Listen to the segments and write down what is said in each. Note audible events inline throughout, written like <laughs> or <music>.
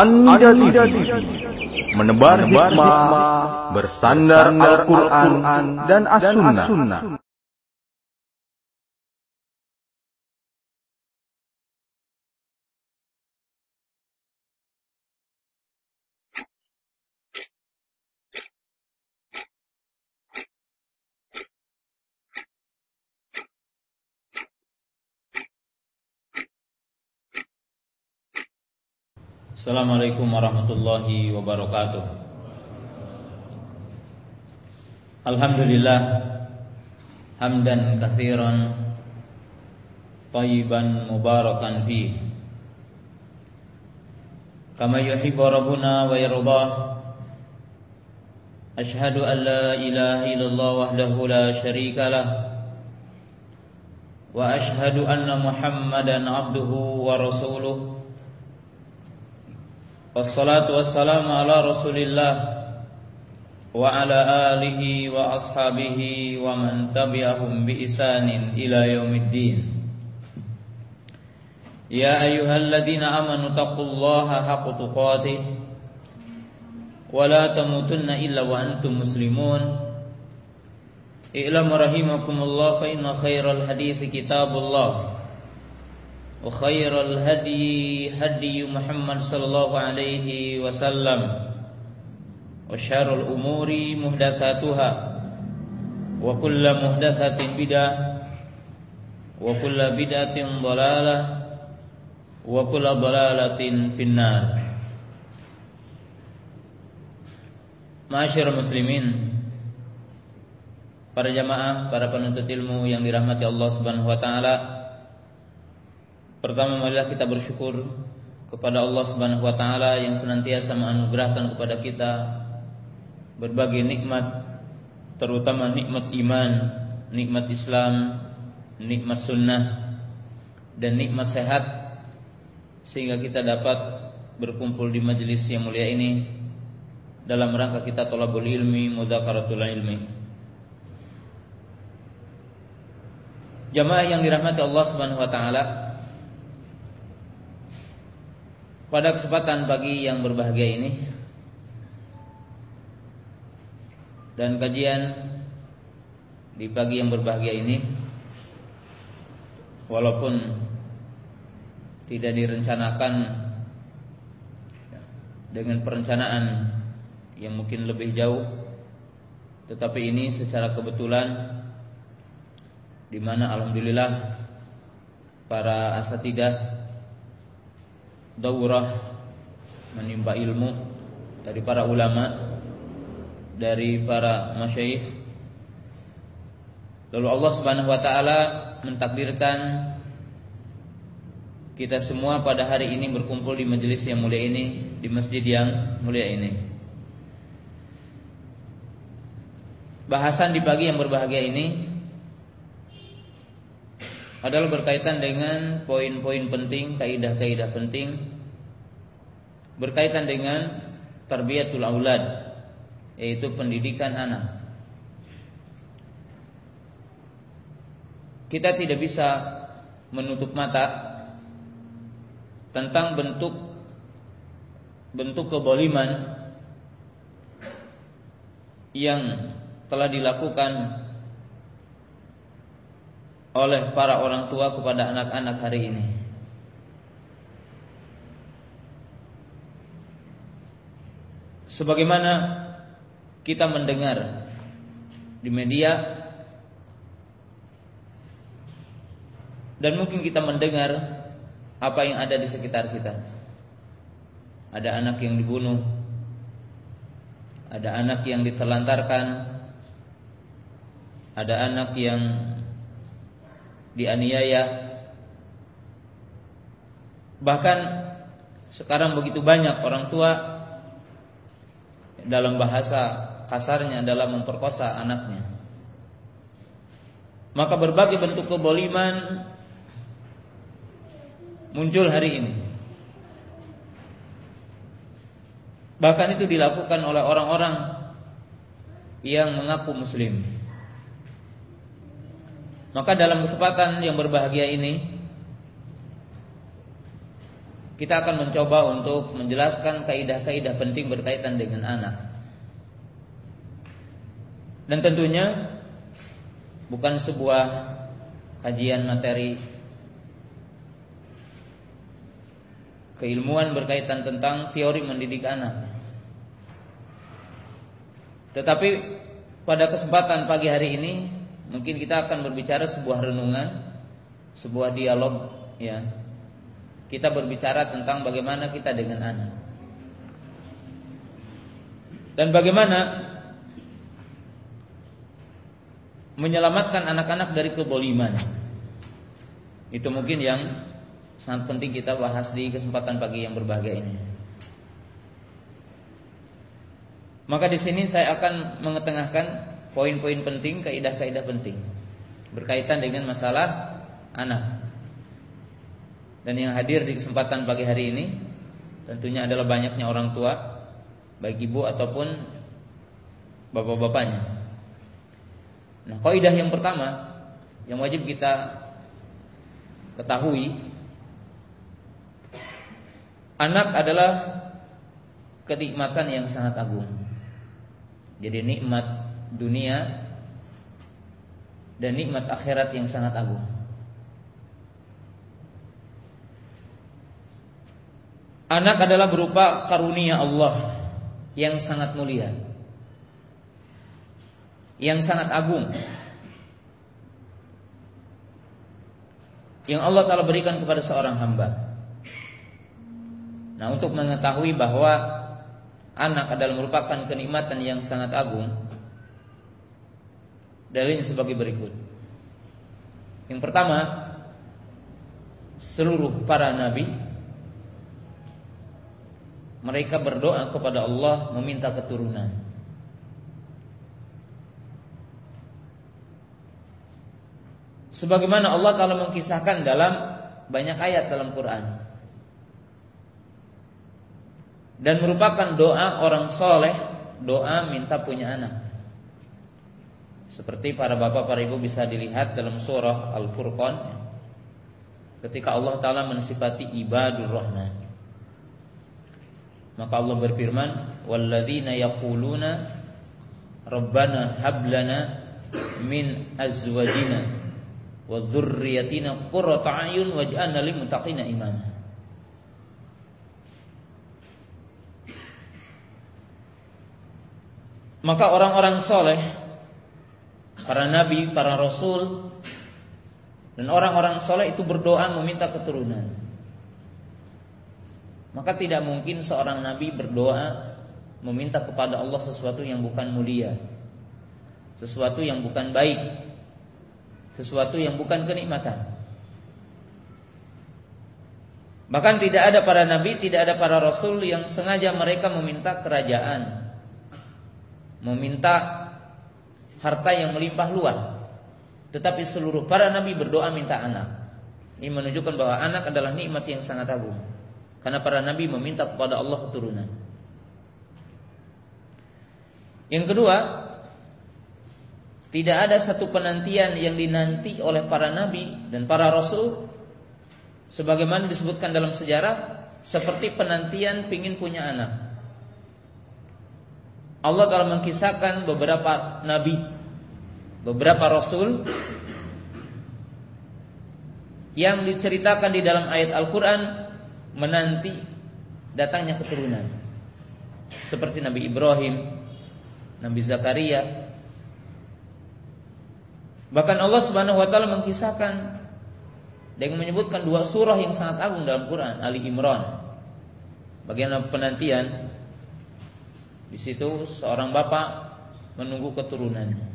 Anda TV menebar hikmah bersandar Al-Quran dan As-Sunnah. Assalamualaikum warahmatullahi wabarakatuh. Alhamdulillah Hamdan kathiran Tayyiban mubarakan fi. Kama yuhibbu Rabbuna wa yardah Ashhadu an la ilaha illallah wahdahu la sharika lah. Wa ashhadu anna muhammadan abduhu wa rasuluh Wassalatu wassalamu ala rasulillah Wa ala alihi wa ashabihi wa man tabi'ahum bi isanin ila yaumiddin Ya ayyuhalladzina amanu taqullaha haqqa tuqatih Wa la tamutunna illa wa antum muslimun I'lamu rahimakumullah fa inna khairal hadithi kitabullah وخير الهدي هدي محمد صلى الله عليه وسلم وشر الأمور محدثاتها وكل محدثة بدعة وكل بدعة ضلالة وكل ضلالة في النار Masyarakat muslimin Para jamaah, para penuntut ilmu yang dirahmati Allah Subhanahu wa taala Pertama marilah kita bersyukur kepada Allah Subhanahu wa taala yang senantiasa menganugerahkan kepada kita berbagai nikmat terutama nikmat iman, nikmat Islam, nikmat sunnah dan nikmat sehat sehingga kita dapat berkumpul di majelis yang mulia ini dalam rangka kita tolabul ilmi, mudzakaratul ilmi. Jamaah yang dirahmati Allah Subhanahu wa taala, Pada kesempatan pagi yang berbahagia ini Dan kajian Di pagi yang berbahagia ini Walaupun Tidak direncanakan Dengan perencanaan Yang mungkin lebih jauh Tetapi ini secara kebetulan di mana Alhamdulillah Para asatidah daurah menimba ilmu dari para ulama dari para masyayikh lalu Allah Subhanahu wa taala mentakdirkan kita semua pada hari ini berkumpul di majelis yang mulia ini di masjid yang mulia ini. Bahasan di pagi yang berbahagia ini adalah berkaitan dengan poin-poin penting, kaidah-kaidah penting berkaitan dengan tarbiyatul aulad yaitu pendidikan anak. Kita tidak bisa menutup mata tentang bentuk bentuk keboliman yang telah dilakukan oleh para orang tua kepada anak-anak hari ini. Sebagaimana kita mendengar di media dan mungkin kita mendengar apa yang ada di sekitar kita. Ada anak yang dibunuh, ada anak yang diterlantarkan, ada anak yang dianiaya. Bahkan sekarang begitu banyak orang tua dalam bahasa kasarnya adalah memperkosa anaknya. Maka berbagai bentuk keboliman muncul hari ini. Bahkan itu dilakukan oleh orang-orang yang mengaku muslim. Maka dalam kesempatan yang berbahagia ini kita akan mencoba untuk menjelaskan kaidah-kaidah penting berkaitan dengan anak. Dan tentunya bukan sebuah kajian materi keilmuan berkaitan tentang teori mendidik anak. Tetapi pada kesempatan pagi hari ini mungkin kita akan berbicara sebuah renungan, sebuah dialog ya. Kita berbicara tentang bagaimana kita dengan anak. Dan bagaimana menyelamatkan anak-anak dari keboliman. Itu mungkin yang sangat penting kita bahas di kesempatan pagi yang berbahagia ini. Maka di sini saya akan mengetengahkan poin-poin penting, kaidah-kaidah penting berkaitan dengan masalah anak. Dan yang hadir di kesempatan pagi hari ini tentunya adalah banyaknya orang tua, baik ibu ataupun bapak-bapaknya. Nah, kaidah yang pertama yang wajib kita ketahui anak adalah kenikmatan yang sangat agung. Jadi nikmat dunia dan nikmat akhirat yang sangat agung. Anak adalah berupa karunia Allah yang sangat mulia. Yang sangat agung. Yang Allah telah berikan kepada seorang hamba. Nah, untuk mengetahui bahwa anak adalah merupakan kenikmatan yang sangat agung. Dalilnya sebagai berikut. Yang pertama, seluruh para nabi mereka berdoa kepada Allah meminta keturunan. Sebagaimana Allah Taala mengkisahkan dalam banyak ayat dalam Quran. Dan merupakan doa orang soleh doa minta punya anak. Seperti para bapak para ibu bisa dilihat dalam surah Al-Furqan ketika Allah taala mensifati ibadur rahman maka Allah berfirman walladzina yaquluna rabbana hablana min azwajina wa dzurriyyatina qurrata ayun waj'alna lil muttaqina imama. Maka orang-orang soleh Para nabi, para rasul Dan orang-orang soleh itu berdoa meminta keturunan Maka tidak mungkin seorang nabi berdoa Meminta kepada Allah sesuatu yang bukan mulia Sesuatu yang bukan baik Sesuatu yang bukan kenikmatan Bahkan tidak ada para nabi, tidak ada para rasul yang sengaja mereka meminta kerajaan meminta harta yang melimpah luas. Tetapi seluruh para nabi berdoa minta anak. Ini menunjukkan bahwa anak adalah nikmat yang sangat agung. Karena para nabi meminta kepada Allah keturunan. Yang kedua, tidak ada satu penantian yang dinanti oleh para nabi dan para rasul sebagaimana disebutkan dalam sejarah seperti penantian pingin punya anak. Allah telah mengkisahkan beberapa nabi, beberapa rasul yang diceritakan di dalam ayat Al-Quran menanti datangnya keturunan. Seperti Nabi Ibrahim, Nabi Zakaria. Bahkan Allah Subhanahu wa taala mengkisahkan dengan menyebutkan dua surah yang sangat agung dalam Quran, Ali Imran. Bagaimana penantian di situ seorang bapak menunggu keturunannya.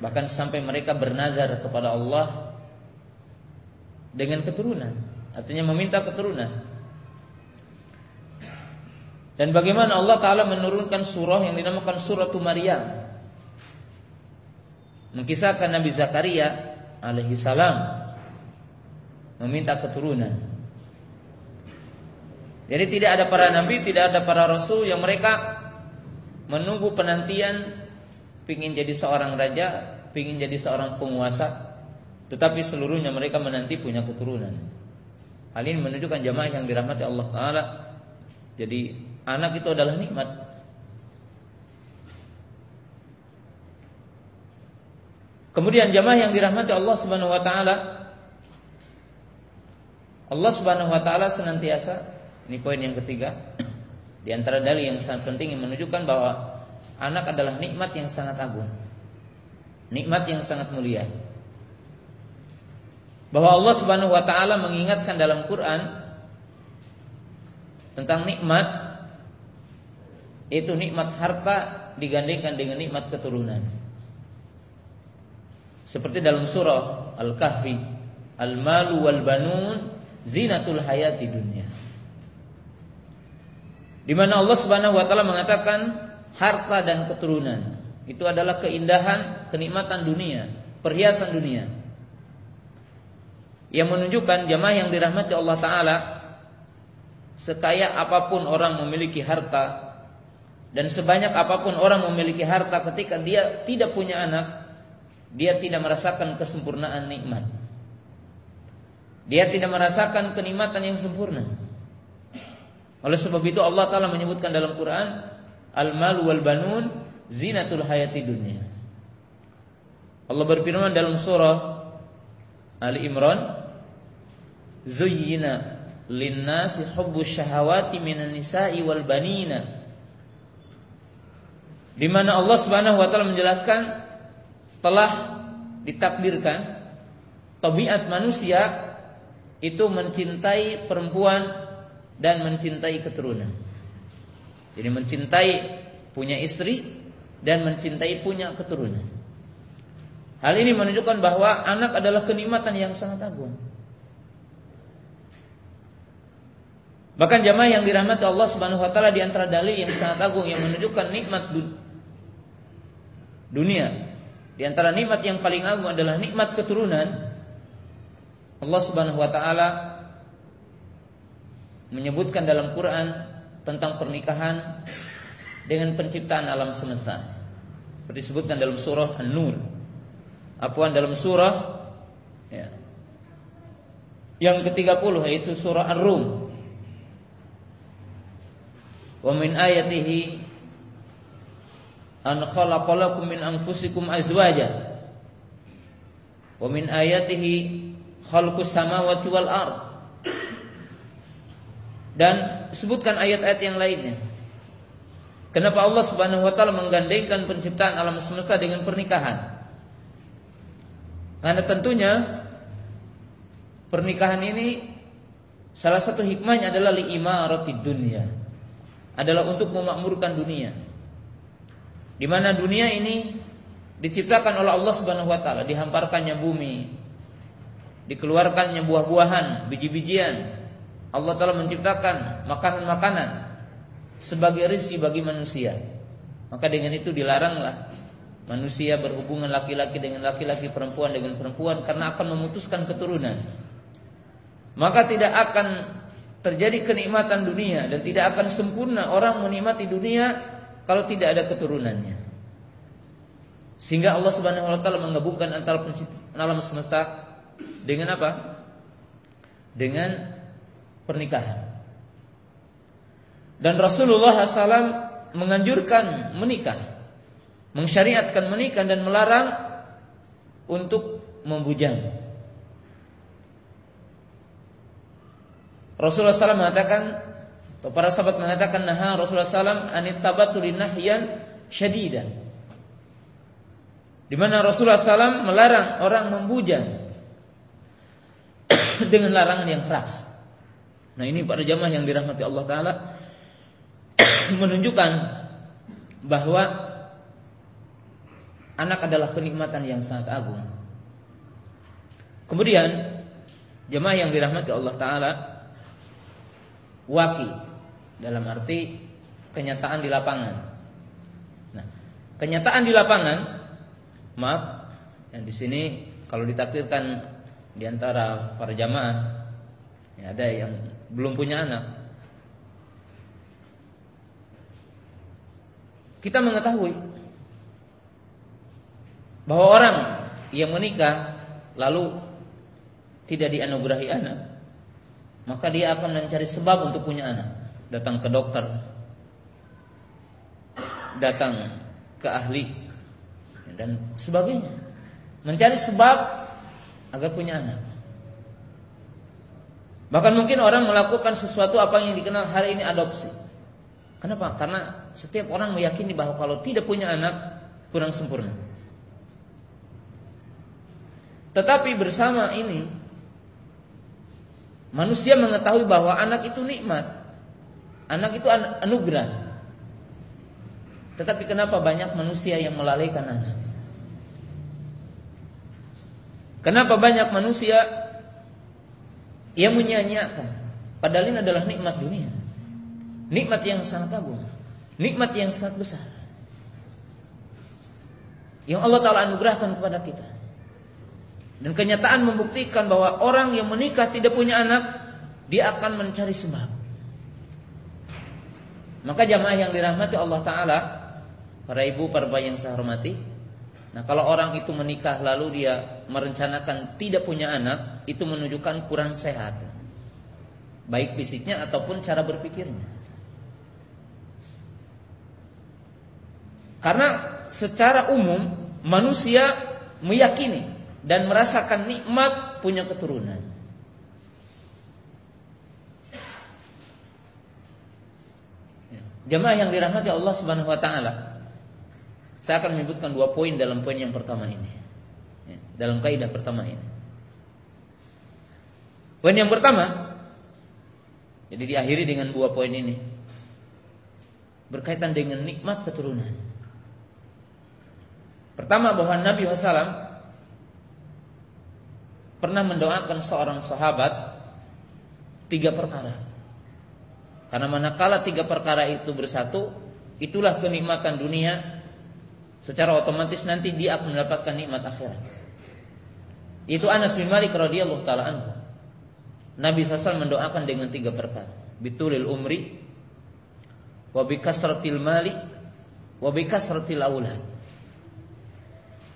Bahkan sampai mereka bernazar kepada Allah dengan keturunan, artinya meminta keturunan. Dan bagaimana Allah Ta'ala menurunkan surah yang dinamakan surah Maryam Mengkisahkan Nabi Zakaria alaihi salam Meminta keturunan jadi tidak ada para nabi, tidak ada para rasul yang mereka menunggu penantian pingin jadi seorang raja, pingin jadi seorang penguasa, tetapi seluruhnya mereka menanti punya keturunan. Hal ini menunjukkan jamaah yang dirahmati Allah Taala. Jadi anak itu adalah nikmat. Kemudian jamaah yang dirahmati Allah Subhanahu wa taala Allah Subhanahu wa taala senantiasa ini poin yang ketiga di antara dalil yang sangat penting yang menunjukkan bahwa anak adalah nikmat yang sangat agung. Nikmat yang sangat mulia. Bahwa Allah Subhanahu wa taala mengingatkan dalam Quran tentang nikmat itu nikmat harta digandingkan dengan nikmat keturunan. Seperti dalam surah Al-Kahfi, Al-malu wal banun zinatul hayati dunia. Di mana Allah Subhanahu wa taala mengatakan harta dan keturunan itu adalah keindahan, kenikmatan dunia, perhiasan dunia. Yang menunjukkan jamaah yang dirahmati Allah taala sekaya apa pun orang memiliki harta dan sebanyak apa pun orang memiliki harta ketika dia tidak punya anak dia tidak merasakan kesempurnaan nikmat. Dia tidak merasakan kenikmatan yang sempurna. Oleh sebab itu Allah Taala menyebutkan dalam Quran, al-mal wal banun zinatul hayati dunia. Allah berfirman dalam surah Ali Imran, "Zuyyina linnasi hubbu syahawati minan nisa'i wal banina." Di mana Allah Subhanahu wa taala menjelaskan telah ditakdirkan tabiat manusia itu mencintai perempuan dan mencintai keturunan. Jadi mencintai punya istri dan mencintai punya keturunan. Hal ini menunjukkan bahwa anak adalah kenikmatan yang sangat agung. Bahkan jamaah yang dirahmati Allah Subhanahu wa taala di antara dalil yang sangat agung yang menunjukkan nikmat dunia di antara nikmat yang paling agung adalah nikmat keturunan. Allah Subhanahu wa taala menyebutkan dalam Quran tentang pernikahan dengan penciptaan alam semesta. Seperti disebutkan dalam surah An-Nur. Apuan dalam surah ya, yang ke-30 yaitu surah Ar-Rum. Wa min ayatihi an khalaqalakum min anfusikum azwaja. Wa min ayatihi khalqus samawati wal ard. Dan sebutkan ayat-ayat yang lainnya. Kenapa Allah Subhanahu wa taala menggandengkan penciptaan alam semesta dengan pernikahan? Karena tentunya pernikahan ini salah satu hikmahnya adalah li imaratid dunya adalah untuk memakmurkan dunia di mana dunia ini diciptakan oleh Allah Subhanahu wa taala, dihamparkannya bumi, dikeluarkannya buah-buahan, biji-bijian. Allah taala menciptakan makanan-makanan sebagai rizki bagi manusia. Maka dengan itu dilaranglah manusia berhubungan laki-laki dengan laki-laki, perempuan dengan perempuan karena akan memutuskan keturunan. Maka tidak akan terjadi kenikmatan dunia dan tidak akan sempurna orang menikmati dunia kalau tidak ada keturunannya. Sehingga Allah Subhanahu wa taala menggabungkan antara alam semesta dengan apa? Dengan pernikahan. Dan Rasulullah SAW menganjurkan menikah, mensyariatkan menikah dan melarang untuk membujang. Rasulullah SAW mengatakan Para sahabat mengatakan nah Rasulullah SAW anit tabatuli nahyan syadida. Di mana Rasulullah SAW melarang orang membujang <coughs> dengan larangan yang keras. Nah ini para jamaah yang dirahmati Allah Taala <coughs> menunjukkan bahwa anak adalah kenikmatan yang sangat agung. Kemudian jemaah yang dirahmati Allah Taala waki dalam arti kenyataan di lapangan. Nah, kenyataan di lapangan, maaf, yang di sini kalau ditakdirkan di antara para jamaah, ya ada yang belum punya anak. Kita mengetahui bahwa orang yang menikah lalu tidak dianugerahi anak, maka dia akan mencari sebab untuk punya anak. Datang ke dokter, datang ke ahli dan sebagainya. Mencari sebab agar punya anak. Bahkan mungkin orang melakukan sesuatu apa yang dikenal hari ini adopsi. Kenapa? Karena setiap orang meyakini bahwa kalau tidak punya anak kurang sempurna. Tetapi bersama ini manusia mengetahui bahwa anak itu nikmat. Anak itu anugerah. Tetapi kenapa banyak manusia yang melalaikan anak? Kenapa banyak manusia yang menyanyiakan? Padahal ini adalah nikmat dunia. Nikmat yang sangat agung. Nikmat yang sangat besar. Yang Allah Ta'ala anugerahkan kepada kita. Dan kenyataan membuktikan bahwa orang yang menikah tidak punya anak, dia akan mencari sebab. Maka jamaah yang dirahmati Allah Ta'ala, para ibu, para bayi yang saya hormati, Nah kalau orang itu menikah lalu dia merencanakan tidak punya anak, itu menunjukkan kurang sehat. Baik fisiknya ataupun cara berpikirnya. Karena secara umum manusia meyakini dan merasakan nikmat punya keturunan. Ya. Jemaah yang dirahmati Allah Subhanahu wa taala. Saya akan menyebutkan dua poin dalam poin yang pertama ini. Ya, dalam kaidah pertama ini. Poin yang pertama jadi diakhiri dengan dua poin ini. Berkaitan dengan nikmat keturunan. Pertama bahwa Nabi SAW pernah mendoakan seorang sahabat tiga perkara. Karena manakala tiga perkara itu bersatu, itulah kenikmatan dunia. Secara otomatis nanti dia akan mendapatkan nikmat akhirat. Itu Anas bin Malik radhiyallahu taala anhu. Nabi SAW mendoakan dengan tiga perkara. Bitulil umri, wa mali, wa aulad.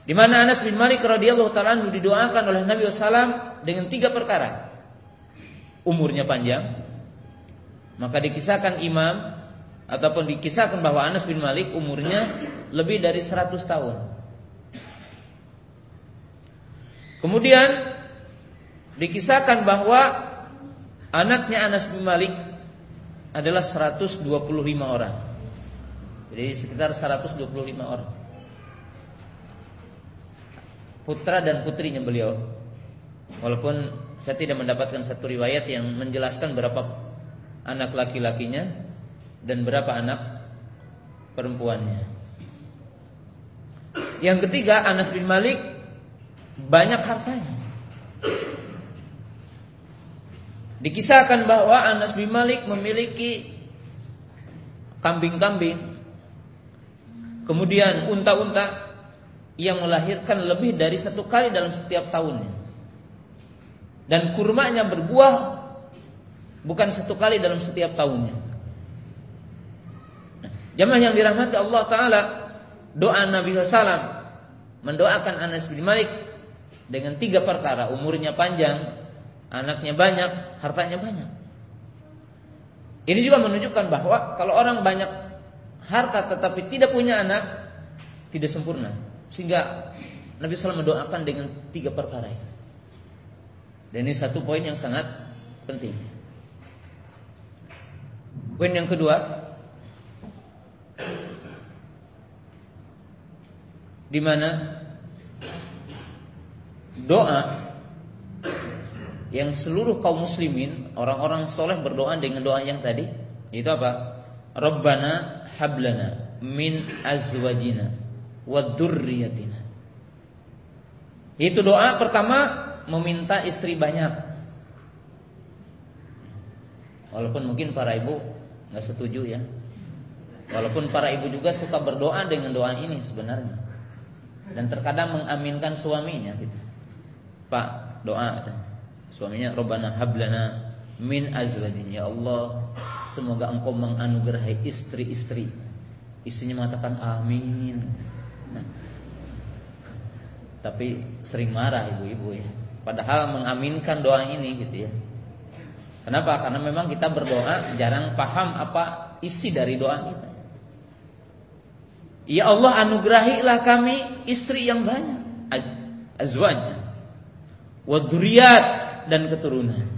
Di mana Anas bin Malik radhiyallahu taala didoakan oleh Nabi SAW dengan tiga perkara. Umurnya panjang, maka dikisahkan imam ataupun dikisahkan bahwa Anas bin Malik umurnya lebih dari 100 tahun. Kemudian dikisahkan bahwa anaknya Anas bin Malik adalah 125 orang. Jadi sekitar 125 orang putra dan putrinya beliau. Walaupun saya tidak mendapatkan satu riwayat yang menjelaskan berapa anak laki-lakinya dan berapa anak perempuannya. Yang ketiga Anas bin Malik banyak hartanya. Dikisahkan bahwa Anas bin Malik memiliki kambing-kambing, kemudian unta-unta, yang melahirkan lebih dari satu kali dalam setiap tahunnya. Dan kurmanya berbuah bukan satu kali dalam setiap tahunnya. Jamaah yang dirahmati Allah Ta'ala Doa Nabi SAW Mendoakan Anas bin Malik Dengan tiga perkara Umurnya panjang Anaknya banyak Hartanya banyak Ini juga menunjukkan bahwa Kalau orang banyak harta tetapi tidak punya anak Tidak sempurna sehingga Nabi SAW mendoakan dengan tiga perkara itu. Dan ini satu poin yang sangat penting. Poin yang kedua, di mana doa yang seluruh kaum muslimin orang-orang soleh berdoa dengan doa yang tadi itu apa? Rabbana hablana min azwajina wadurriyatina. Itu doa pertama meminta istri banyak. Walaupun mungkin para ibu nggak setuju ya. Walaupun para ibu juga suka berdoa dengan doa ini sebenarnya. Dan terkadang mengaminkan suaminya gitu. Pak, doa suaminya Robbana hablana min azwajin ya Allah semoga engkau menganugerahi istri-istri istrinya mengatakan amin <laughs> tapi sering marah ibu-ibu ya. Padahal mengaminkan doa ini gitu ya. Kenapa? Karena memang kita berdoa jarang paham apa isi dari doa kita. Ya Allah anugerahilah kami istri yang banyak, azwaj, waduriyat dan keturunan.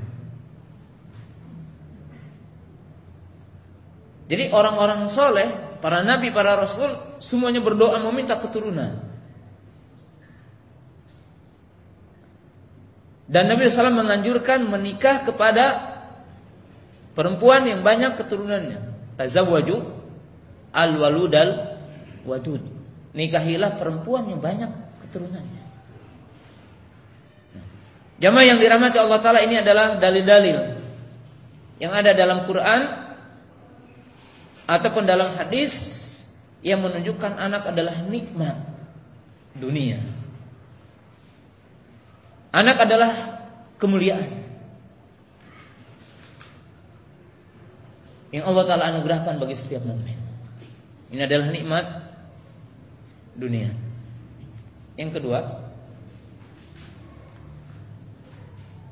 Jadi orang-orang soleh, para nabi, para rasul, semuanya berdoa meminta keturunan. Dan Nabi SAW menganjurkan menikah kepada Perempuan yang banyak keturunannya. Tazawwaju al-waludal wadud. Nikahilah perempuan yang banyak keturunannya. Jamaah yang dirahmati Allah Ta'ala ini adalah dalil-dalil yang ada dalam Quran ataupun dalam hadis yang menunjukkan anak adalah nikmat dunia. Anak adalah kemuliaan. yang Allah Taala anugerahkan bagi setiap mukmin. Ini adalah nikmat dunia. Yang kedua,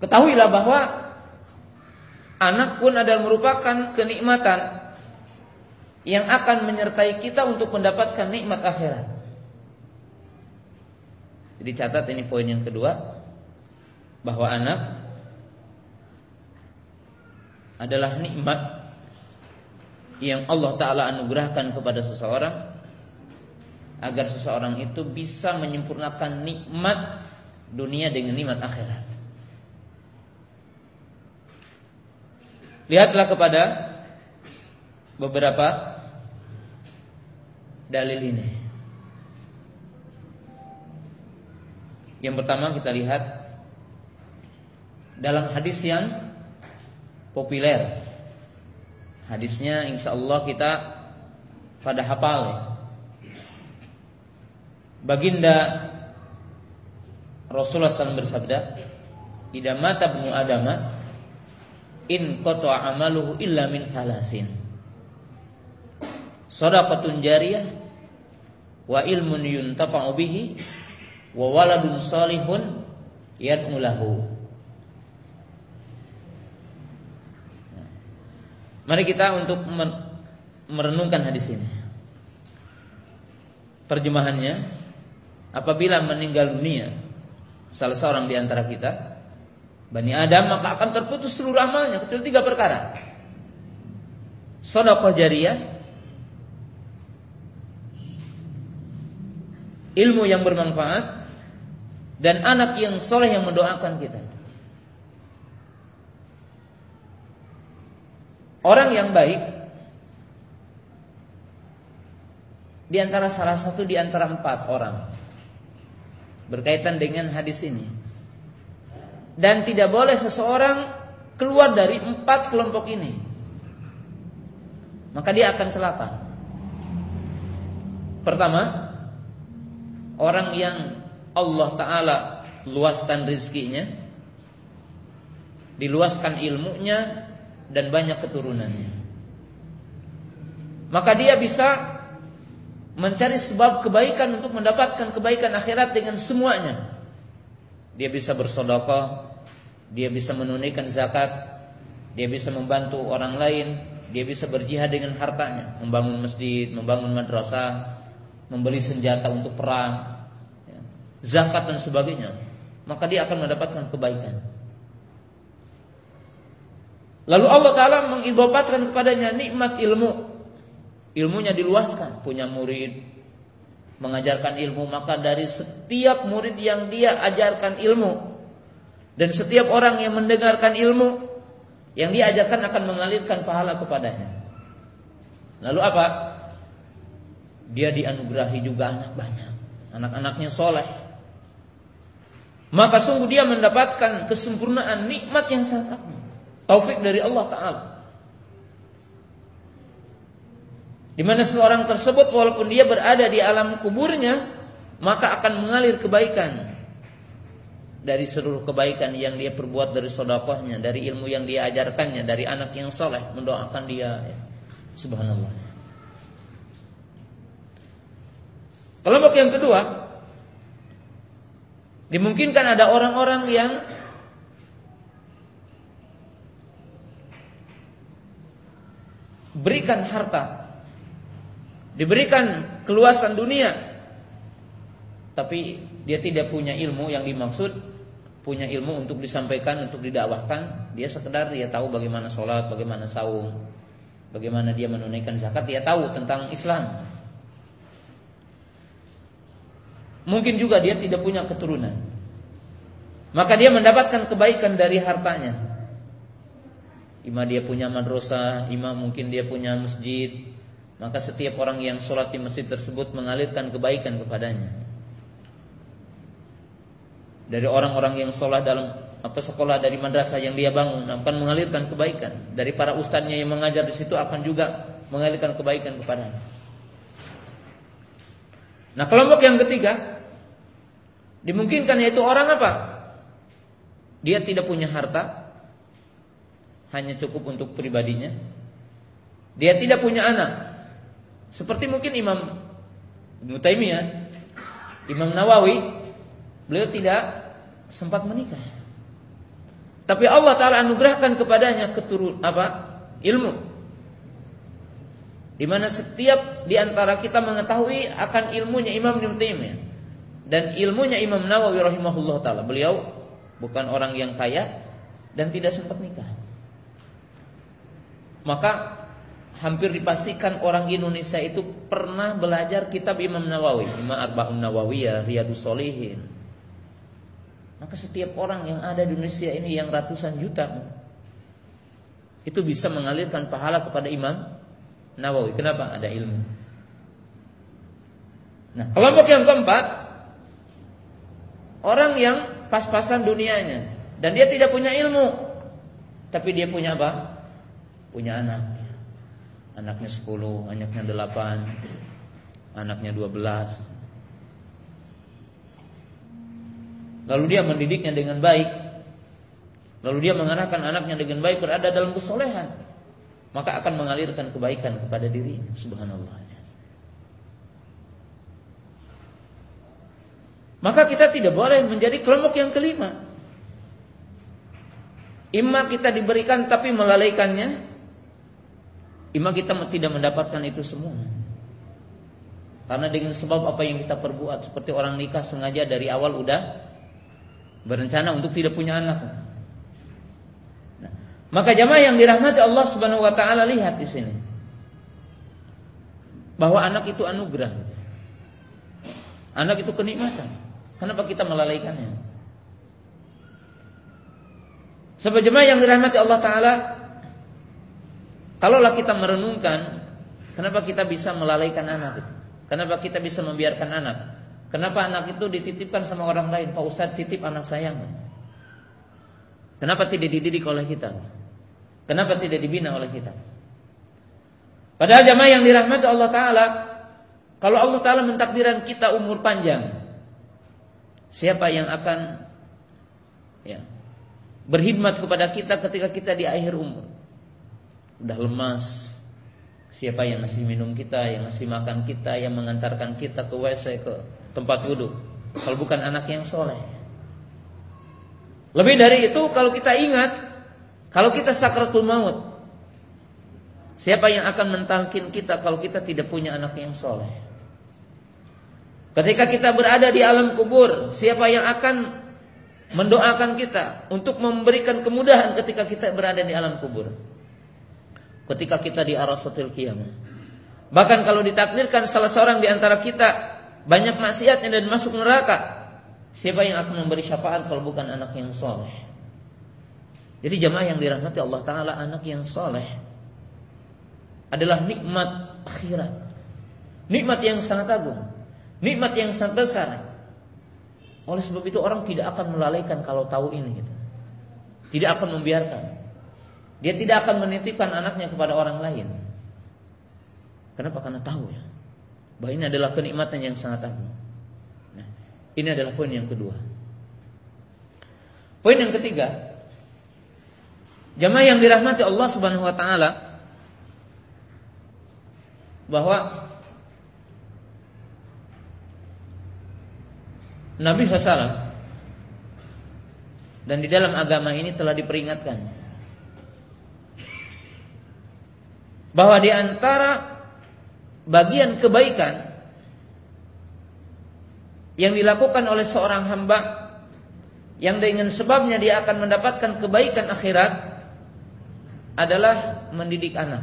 ketahuilah bahwa anak pun adalah merupakan kenikmatan yang akan menyertai kita untuk mendapatkan nikmat akhirat. Jadi catat ini poin yang kedua bahwa anak adalah nikmat yang Allah Ta'ala anugerahkan kepada seseorang agar seseorang itu bisa menyempurnakan nikmat dunia dengan nikmat akhirat. Lihatlah kepada beberapa dalil ini. Yang pertama kita lihat dalam hadis yang populer Hadisnya insya Allah kita pada hafal ya. Baginda Rasulullah SAW bersabda, "Idza mata ibnu Adam, in qata amaluhu illa min thalasin." Shadaqatun jariyah wa ilmun yuntafa'u bihi wa waladun salihun yad'u lahu. Mari kita untuk merenungkan hadis ini. Terjemahannya, apabila meninggal dunia salah seorang di antara kita, Bani Adam maka akan terputus seluruh amalnya kecuali tiga perkara. Sedekah jariyah, ilmu yang bermanfaat, dan anak yang soleh yang mendoakan kita. Orang yang baik di antara salah satu di antara empat orang berkaitan dengan hadis ini. Dan tidak boleh seseorang keluar dari empat kelompok ini. Maka dia akan celaka. Pertama, orang yang Allah Ta'ala luaskan rizkinya, diluaskan ilmunya, dan banyak keturunannya. Maka dia bisa mencari sebab kebaikan untuk mendapatkan kebaikan akhirat dengan semuanya. Dia bisa bersedekah, dia bisa menunaikan zakat, dia bisa membantu orang lain, dia bisa berjihad dengan hartanya, membangun masjid, membangun madrasah, membeli senjata untuk perang, ya, zakat dan sebagainya. Maka dia akan mendapatkan kebaikan. Lalu Allah Ta'ala mengibabatkan kepadanya nikmat ilmu. Ilmunya diluaskan, punya murid, mengajarkan ilmu. Maka dari setiap murid yang dia ajarkan ilmu. Dan setiap orang yang mendengarkan ilmu, yang dia ajarkan akan mengalirkan pahala kepadanya. Lalu apa? Dia dianugerahi juga anak banyak. Anak-anaknya soleh. Maka sungguh dia mendapatkan kesempurnaan nikmat yang sangat Taufik dari Allah Ta'ala. Di mana seorang tersebut walaupun dia berada di alam kuburnya, maka akan mengalir kebaikan dari seluruh kebaikan yang dia perbuat dari sodakohnya, dari ilmu yang dia ajarkannya, dari anak yang soleh mendoakan dia. Ya. Subhanallah. Kelompok yang kedua, dimungkinkan ada orang-orang yang diberikan harta, diberikan keluasan dunia, tapi dia tidak punya ilmu yang dimaksud, punya ilmu untuk disampaikan, untuk didakwahkan, dia sekedar dia tahu bagaimana sholat, bagaimana saum, bagaimana dia menunaikan zakat, dia tahu tentang Islam. Mungkin juga dia tidak punya keturunan. Maka dia mendapatkan kebaikan dari hartanya. Ima dia punya madrasah, ima mungkin dia punya masjid, maka setiap orang yang sholat di masjid tersebut mengalirkan kebaikan kepadanya. Dari orang-orang yang sholat dalam apa sekolah dari madrasah yang dia bangun akan mengalirkan kebaikan. Dari para ustadznya yang mengajar di situ akan juga mengalirkan kebaikan kepadanya. Nah kelompok yang ketiga dimungkinkan yaitu orang apa? Dia tidak punya harta, hanya cukup untuk pribadinya. Dia tidak punya anak. Seperti mungkin Imam Ibn Taimiyah, Imam Nawawi, beliau tidak sempat menikah. Tapi Allah taala anugerahkan kepadanya keturun apa? ilmu. Di mana setiap di antara kita mengetahui akan ilmunya Imam Ibn Taimiyah dan ilmunya Imam Nawawi rahimahullah taala. Beliau bukan orang yang kaya dan tidak sempat nikah maka hampir dipastikan orang Indonesia itu pernah belajar kitab Imam Nawawi, Imam Arba'un Nawawiyah, Riyadus Solihin. Maka setiap orang yang ada di Indonesia ini yang ratusan juta itu bisa mengalirkan pahala kepada Imam Nawawi. Kenapa? Ada ilmu. Nah, kelompok yang keempat orang yang pas-pasan dunianya dan dia tidak punya ilmu, tapi dia punya apa? punya anak. Anaknya 10, anaknya 8, anaknya 12. Lalu dia mendidiknya dengan baik. Lalu dia mengarahkan anaknya dengan baik berada dalam kesolehan. Maka akan mengalirkan kebaikan kepada dirinya. Subhanallah. Maka kita tidak boleh menjadi kelompok yang kelima. Imma kita diberikan tapi melalaikannya Imam kita tidak mendapatkan itu semua. Karena dengan sebab apa yang kita perbuat seperti orang nikah sengaja dari awal udah berencana untuk tidak punya anak. Nah, maka jamaah yang dirahmati Allah Subhanahu wa taala lihat di sini. Bahwa anak itu anugerah. Anak itu kenikmatan. Kenapa kita melalaikannya? Sebagaimana yang dirahmati Allah taala Kalaulah kita merenungkan, kenapa kita bisa melalaikan anak itu? Kenapa kita bisa membiarkan anak? Kenapa anak itu dititipkan sama orang lain? Pak Ustadz titip anak saya. Kenapa tidak dididik oleh kita? Kenapa tidak dibina oleh kita? Padahal jamaah yang dirahmati Allah Ta'ala Kalau Allah Ta'ala mentakdiran kita umur panjang Siapa yang akan ya, Berkhidmat kepada kita ketika kita di akhir umur udah lemas. Siapa yang ngasih minum kita, yang ngasih makan kita, yang mengantarkan kita ke WC, ke tempat wudhu. Kalau bukan anak yang soleh. Lebih dari itu, kalau kita ingat, kalau kita sakratul maut, siapa yang akan mentalkin kita kalau kita tidak punya anak yang soleh? Ketika kita berada di alam kubur, siapa yang akan mendoakan kita untuk memberikan kemudahan ketika kita berada di alam kubur? ketika kita di arasatil kiamah. Bahkan kalau ditakdirkan salah seorang di antara kita banyak maksiatnya dan masuk neraka, siapa yang akan memberi syafaat kalau bukan anak yang soleh? Jadi jamaah yang dirahmati Allah Taala anak yang soleh adalah nikmat akhirat, nikmat yang sangat agung, nikmat yang sangat besar. Oleh sebab itu orang tidak akan melalaikan kalau tahu ini, gitu. tidak akan membiarkan. Dia tidak akan menitipkan anaknya kepada orang lain. Kenapa? Karena tahu ya. Bahwa ini adalah kenikmatan yang sangat agung. Nah, ini adalah poin yang kedua. Poin yang ketiga, jamaah yang dirahmati Allah Subhanahu wa taala bahwa Nabi Hasan dan di dalam agama ini telah diperingatkan bahwa di antara bagian kebaikan yang dilakukan oleh seorang hamba yang dengan sebabnya dia akan mendapatkan kebaikan akhirat adalah mendidik anak.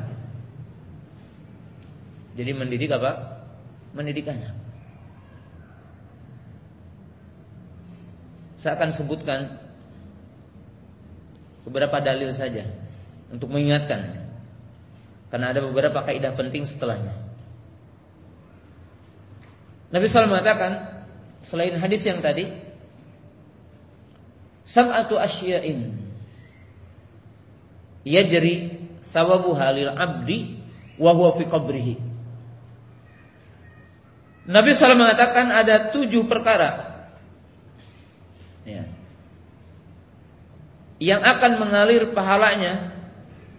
Jadi mendidik apa? Mendidik anak. Saya akan sebutkan beberapa dalil saja untuk mengingatkan. Karena ada beberapa kaidah penting setelahnya. Nabi SAW mengatakan selain hadis yang tadi sab'atu asya'in yajri thawabuha lil abdi wa huwa fi qabrihi Nabi SAW mengatakan ada tujuh perkara ya, yang akan mengalir pahalanya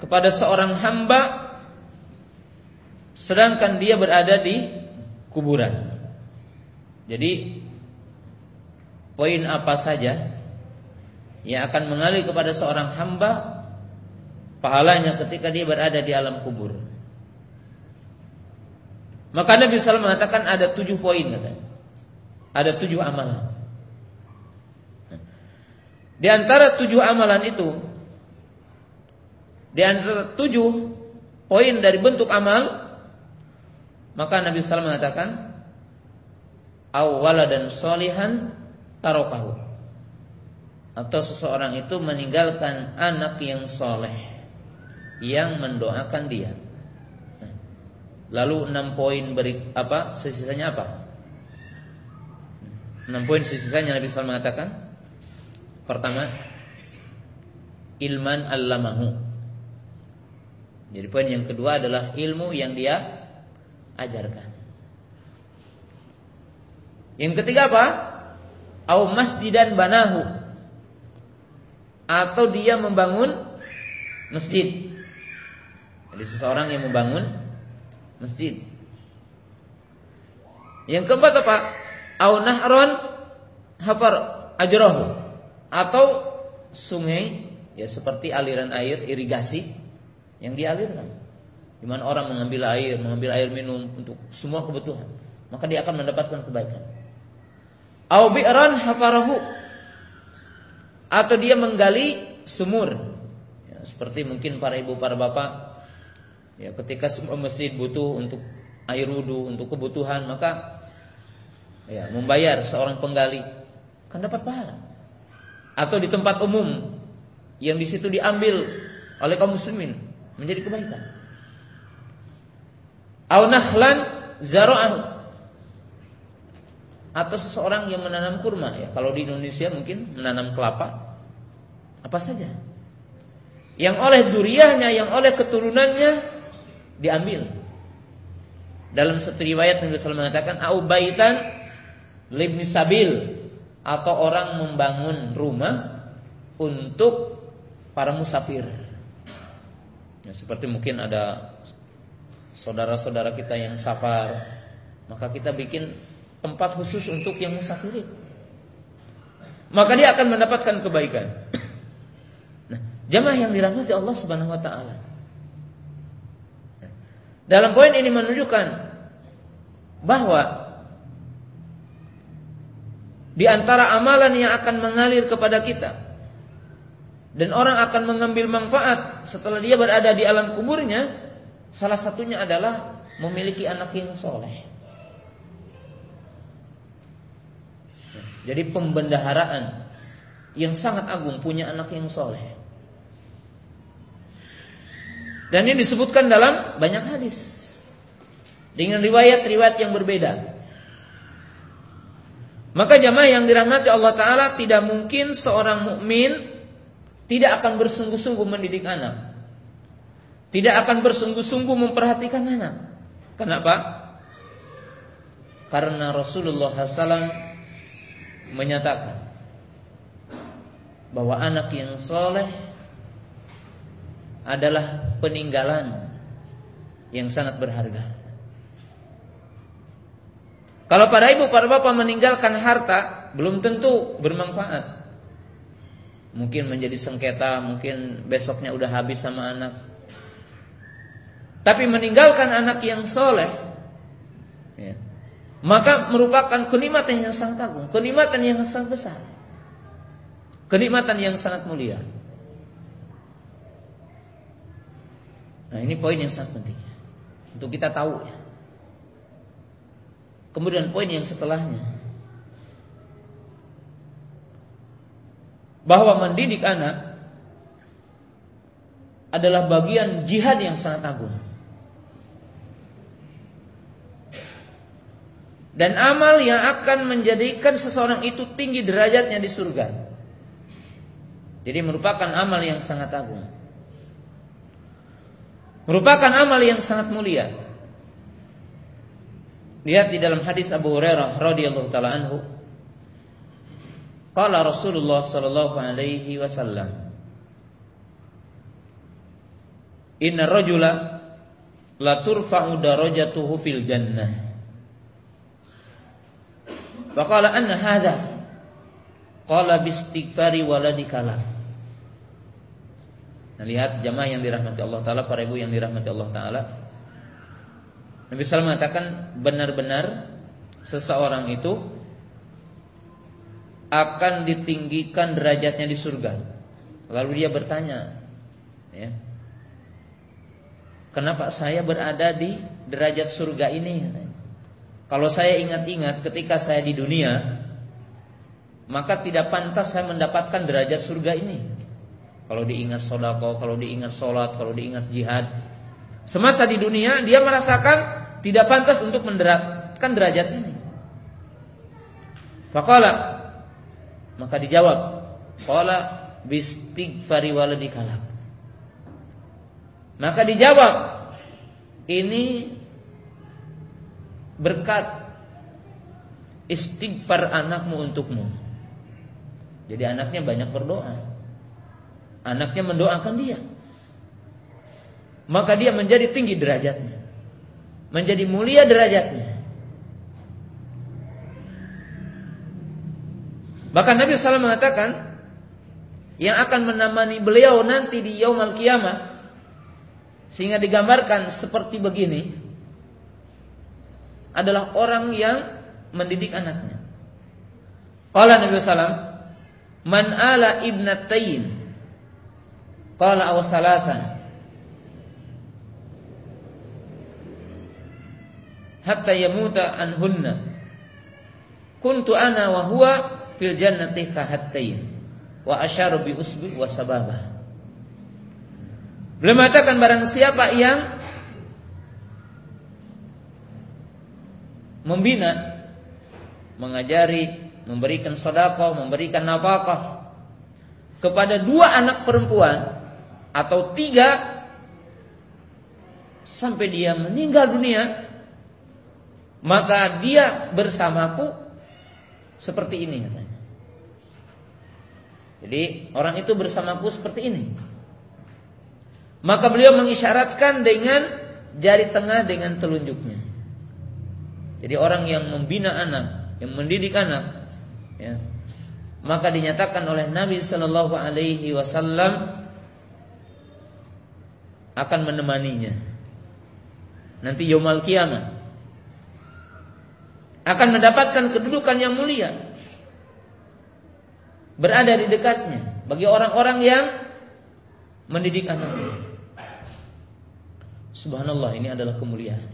kepada seorang hamba sedangkan dia berada di kuburan. Jadi poin apa saja yang akan mengalir kepada seorang hamba pahalanya ketika dia berada di alam kubur. Maka Nabi SAW mengatakan ada tujuh poin. Ada tujuh amalan. Di antara tujuh amalan itu, di antara tujuh poin dari bentuk amal, maka Nabi SAW mengatakan, awwala dan solihan tarokahu atau seseorang itu meninggalkan anak yang soleh yang mendoakan dia. Lalu enam poin beri apa? Sisanya apa? Enam poin sisanya Nabi SAW mengatakan Pertama Ilman allamahu Jadi poin yang kedua adalah ilmu yang dia ajarkan Yang ketiga apa? Au masjidan banahu Atau dia membangun masjid Jadi seseorang yang membangun masjid. Yang keempat apa? Au nahron hafar ajrahu atau sungai ya seperti aliran air irigasi yang dialirkan. Di orang mengambil air, mengambil air minum untuk semua kebutuhan, maka dia akan mendapatkan kebaikan. Au bi'ran hafarahu atau dia menggali sumur. Ya, seperti mungkin para ibu, para bapak Ya, ketika semua masjid butuh untuk air wudhu, untuk kebutuhan, maka ya membayar seorang penggali kan dapat pahala. Atau di tempat umum yang di situ diambil oleh kaum muslimin menjadi kebaikan. Au nahlan zara'ahu atau seseorang yang menanam kurma. Ya kalau di Indonesia mungkin menanam kelapa. Apa saja. Yang oleh duriahnya yang oleh keturunannya diambil. Dalam satu riwayat Nabi SAW mengatakan au baitan libni sabil atau orang membangun rumah untuk para musafir. Ya, seperti mungkin ada saudara-saudara kita yang safar, maka kita bikin tempat khusus untuk yang musafirin. Maka dia akan mendapatkan kebaikan. Nah, jamaah yang dirahmati Allah Subhanahu wa taala. Dalam poin ini menunjukkan bahwa di antara amalan yang akan mengalir kepada kita dan orang akan mengambil manfaat setelah dia berada di alam kuburnya, salah satunya adalah memiliki anak yang soleh. Jadi pembendaharaan yang sangat agung punya anak yang soleh. Dan ini disebutkan dalam banyak hadis dengan riwayat-riwayat yang berbeda. Maka jamaah yang dirahmati Allah Taala tidak mungkin seorang mukmin tidak akan bersungguh-sungguh mendidik anak, tidak akan bersungguh-sungguh memperhatikan anak. Kenapa? Karena Rasulullah SAW menyatakan bahwa anak yang soleh adalah peninggalan yang sangat berharga. Kalau para ibu, para bapak meninggalkan harta, belum tentu bermanfaat. Mungkin menjadi sengketa, mungkin besoknya udah habis sama anak. tapi meninggalkan anak yang soleh, ya, maka merupakan kenikmatan yang sangat agung, kenikmatan yang sangat besar, kenikmatan yang sangat mulia. Nah ini poin yang sangat penting untuk kita tahu. Ya. Kemudian poin yang setelahnya bahwa mendidik anak adalah bagian jihad yang sangat agung. Dan amal yang akan menjadikan seseorang itu tinggi derajatnya di surga. Jadi merupakan amal yang sangat agung. Merupakan amal yang sangat mulia. Lihat di dalam hadis Abu Hurairah radhiyallahu taala anhu. Qala Rasulullah sallallahu alaihi wasallam. Inna rajula la turfa'u darajatuhu fil jannah. Faqala anna hadha qala bistighfari waladika Nah, lihat jamaah yang dirahmati Allah taala, para ibu yang dirahmati Allah taala. Nabi SAW mengatakan benar-benar seseorang itu akan ditinggikan derajatnya di surga. Lalu dia bertanya, ya, kenapa saya berada di derajat surga ini? Kalau saya ingat-ingat ketika saya di dunia, maka tidak pantas saya mendapatkan derajat surga ini. Kalau diingat sodako, kalau diingat sholat, kalau diingat jihad. Semasa di dunia dia merasakan tidak pantas untuk mendapatkan derajat ini. Fakola maka dijawab, Qala bistighfari kalak. Maka dijawab, ini berkat istighfar anakmu untukmu. Jadi anaknya banyak berdoa. Anaknya mendoakan dia. Maka dia menjadi tinggi derajatnya. Menjadi mulia derajatnya. Bahkan Nabi SAW mengatakan yang akan menemani beliau nanti di yaumal kiamah sehingga digambarkan seperti begini adalah orang yang mendidik anaknya. Qala Nabi SAW, "Man ala ibnatain Qala aw salasan hatta yamuta anhunna. Kuntu ana wa huwa fil jannati kahattain wa asyaru bi usbi wa sababa Belum mengatakan barang siapa yang membina, mengajari, memberikan sedekah, memberikan nafkah kepada dua anak perempuan atau tiga sampai dia meninggal dunia maka dia bersamaku seperti ini katanya. Jadi orang itu bersamaku seperti ini. Maka beliau mengisyaratkan dengan jari tengah dengan telunjuknya. Jadi orang yang membina anak, yang mendidik anak, ya, maka dinyatakan oleh Nabi Shallallahu Alaihi Wasallam akan menemaninya. Nanti Yomal Kiamat akan mendapatkan kedudukan yang mulia. Berada di dekatnya bagi orang-orang yang mendidik anaknya. Subhanallah ini adalah kemuliaan.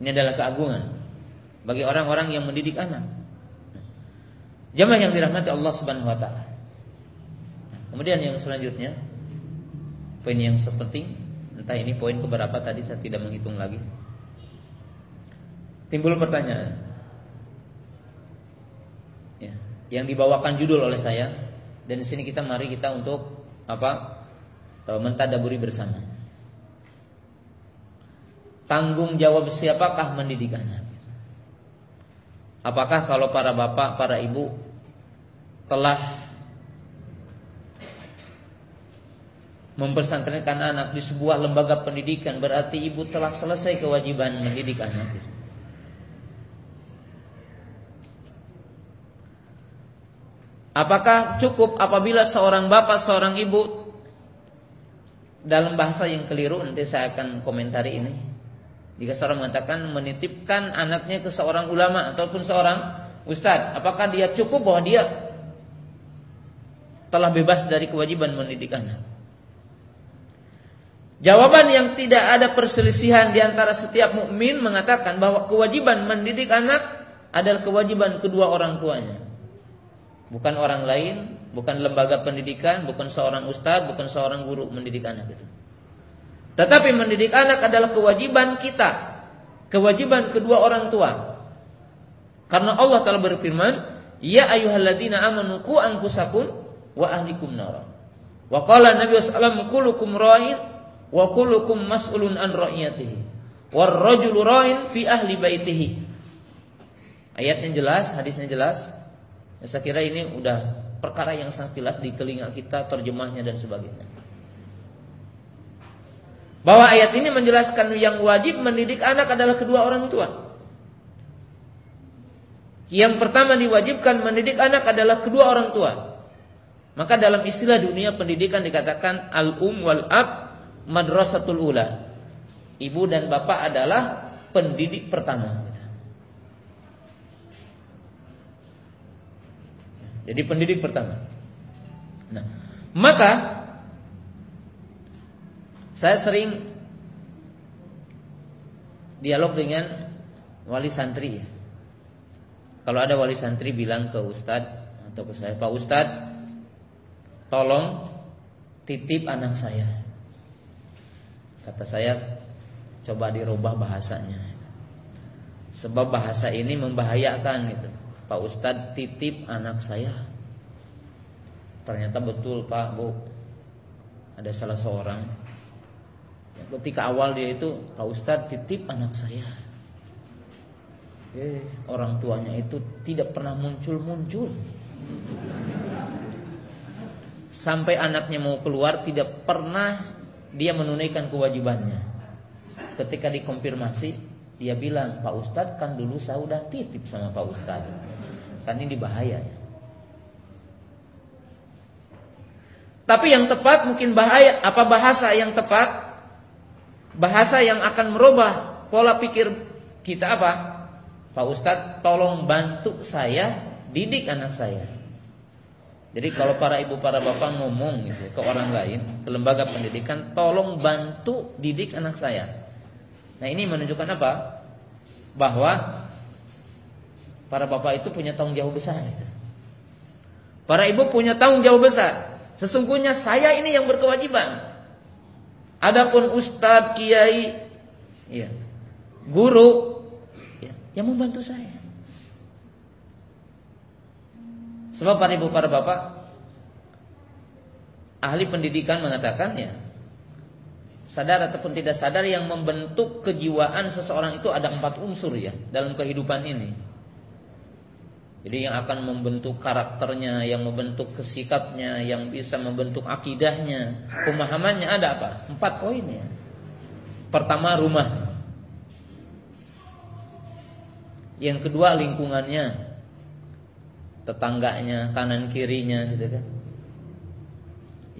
Ini adalah keagungan bagi orang-orang yang mendidik anak. Jamaah yang dirahmati Allah Subhanahu wa taala. Kemudian yang selanjutnya Poin yang sepenting Entah ini poin keberapa tadi saya tidak menghitung lagi Timbul pertanyaan. Ya, Yang dibawakan judul oleh saya Dan di sini kita mari kita untuk Apa e, Mentadaburi bersama. Tanggung jawab siapakah mendidik anak Apakah kalau para bapak, para ibu Telah mempersantrenkan anak di sebuah lembaga pendidikan berarti ibu telah selesai kewajiban mendidik anak. Apakah cukup apabila seorang bapak, seorang ibu dalam bahasa yang keliru nanti saya akan komentari ini. Jika seorang mengatakan menitipkan anaknya ke seorang ulama ataupun seorang ustadz, apakah dia cukup bahwa dia telah bebas dari kewajiban mendidik anak? Jawaban yang tidak ada perselisihan di antara setiap mukmin mengatakan bahwa kewajiban mendidik anak adalah kewajiban kedua orang tuanya. Bukan orang lain, bukan lembaga pendidikan, bukan seorang ustadz, bukan seorang guru mendidik anak itu. Tetapi mendidik anak adalah kewajiban kita, kewajiban kedua orang tua. Karena Allah telah berfirman, "Ya ayyuhalladzina amanu qu anfusakum wa ahlikum nar." Wa qala Nabi sallallahu "Kullukum ra'in wa kullukum mas'ulun an ra'iyatihi war rajulu ra'in fi ahli baitihi ayatnya jelas hadisnya jelas ya, saya kira ini udah perkara yang sangat jelas di telinga kita terjemahnya dan sebagainya bahwa ayat ini menjelaskan yang wajib mendidik anak adalah kedua orang tua yang pertama diwajibkan mendidik anak adalah kedua orang tua maka dalam istilah dunia pendidikan dikatakan al-um wal ab madrasatul ula. Ibu dan bapak adalah pendidik pertama. Jadi pendidik pertama. Nah, maka saya sering dialog dengan wali santri ya. Kalau ada wali santri bilang ke ustadz atau ke saya, Pak Ustadz, tolong titip anak saya. Kata saya coba dirubah bahasanya. Sebab bahasa ini membahayakan gitu. Pak Ustadz titip anak saya. Ternyata betul Pak Bu. Ada salah seorang yang ketika awal dia itu Pak Ustadz titip anak saya. Eh, orang tuanya itu tidak pernah muncul-muncul. Sampai anaknya mau keluar tidak pernah dia menunaikan kewajibannya. Ketika dikonfirmasi, dia bilang, Pak Ustadz kan dulu saya udah titip sama Pak Ustadz. Kan ini bahaya ya. Tapi yang tepat mungkin bahaya apa bahasa yang tepat? Bahasa yang akan merubah pola pikir kita apa? Pak Ustadz tolong bantu saya didik anak saya. Jadi kalau para ibu para bapak ngomong gitu ke orang lain, ke lembaga pendidikan, tolong bantu didik anak saya. Nah ini menunjukkan apa? Bahwa para bapak itu punya tanggung jawab besar. Gitu. Para ibu punya tanggung jawab besar. Sesungguhnya saya ini yang berkewajiban. Adapun ustadz, kiai, ya, guru, ya, yang membantu saya. Sebab para ibu para bapak ahli pendidikan mengatakan ya sadar ataupun tidak sadar yang membentuk kejiwaan seseorang itu ada empat unsur ya dalam kehidupan ini. Jadi yang akan membentuk karakternya, yang membentuk kesikapnya, yang bisa membentuk akidahnya, pemahamannya ada apa? Empat poin ya. Pertama rumah. Yang kedua lingkungannya tetangganya, kanan kirinya gitu kan.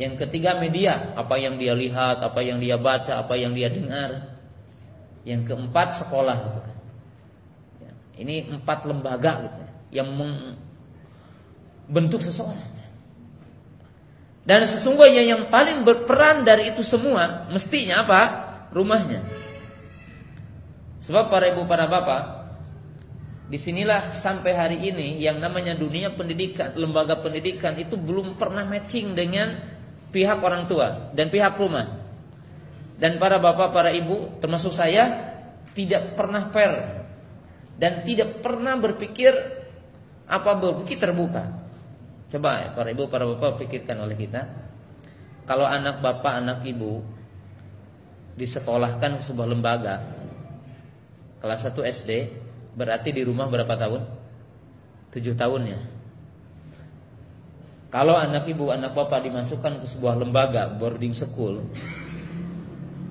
Yang ketiga media, apa yang dia lihat, apa yang dia baca, apa yang dia dengar. Yang keempat sekolah gitu kan. Ya, ini empat lembaga gitu yang membentuk seseorang. Dan sesungguhnya yang paling berperan dari itu semua mestinya apa? Rumahnya. Sebab para ibu para bapak Di sinilah sampai hari ini yang namanya dunia pendidikan, lembaga pendidikan itu belum pernah matching dengan pihak orang tua dan pihak rumah. Dan para bapak, para ibu, termasuk saya, tidak pernah fair dan tidak pernah berpikir apa berpikir terbuka. Coba ya, para ibu, para bapak pikirkan oleh kita. Kalau anak bapak, anak ibu disekolahkan ke sebuah lembaga kelas 1 SD Berarti di rumah berapa tahun? Tujuh tahun ya. Kalau anak ibu, anak bapak dimasukkan ke sebuah lembaga boarding school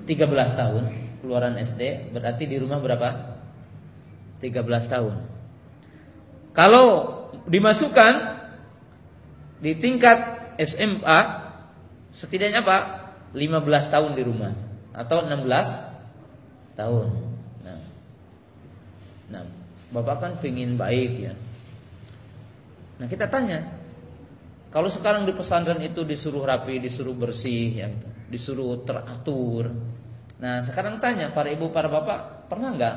13 tahun keluaran SD Berarti di rumah berapa? 13 tahun Kalau dimasukkan di tingkat SMA Setidaknya apa? 15 tahun di rumah atau 16 tahun. Nah, nah bapak kan pingin baik ya. Nah kita tanya, kalau sekarang di pesantren itu disuruh rapi, disuruh bersih, ya, disuruh teratur. Nah sekarang tanya para ibu, para bapak pernah nggak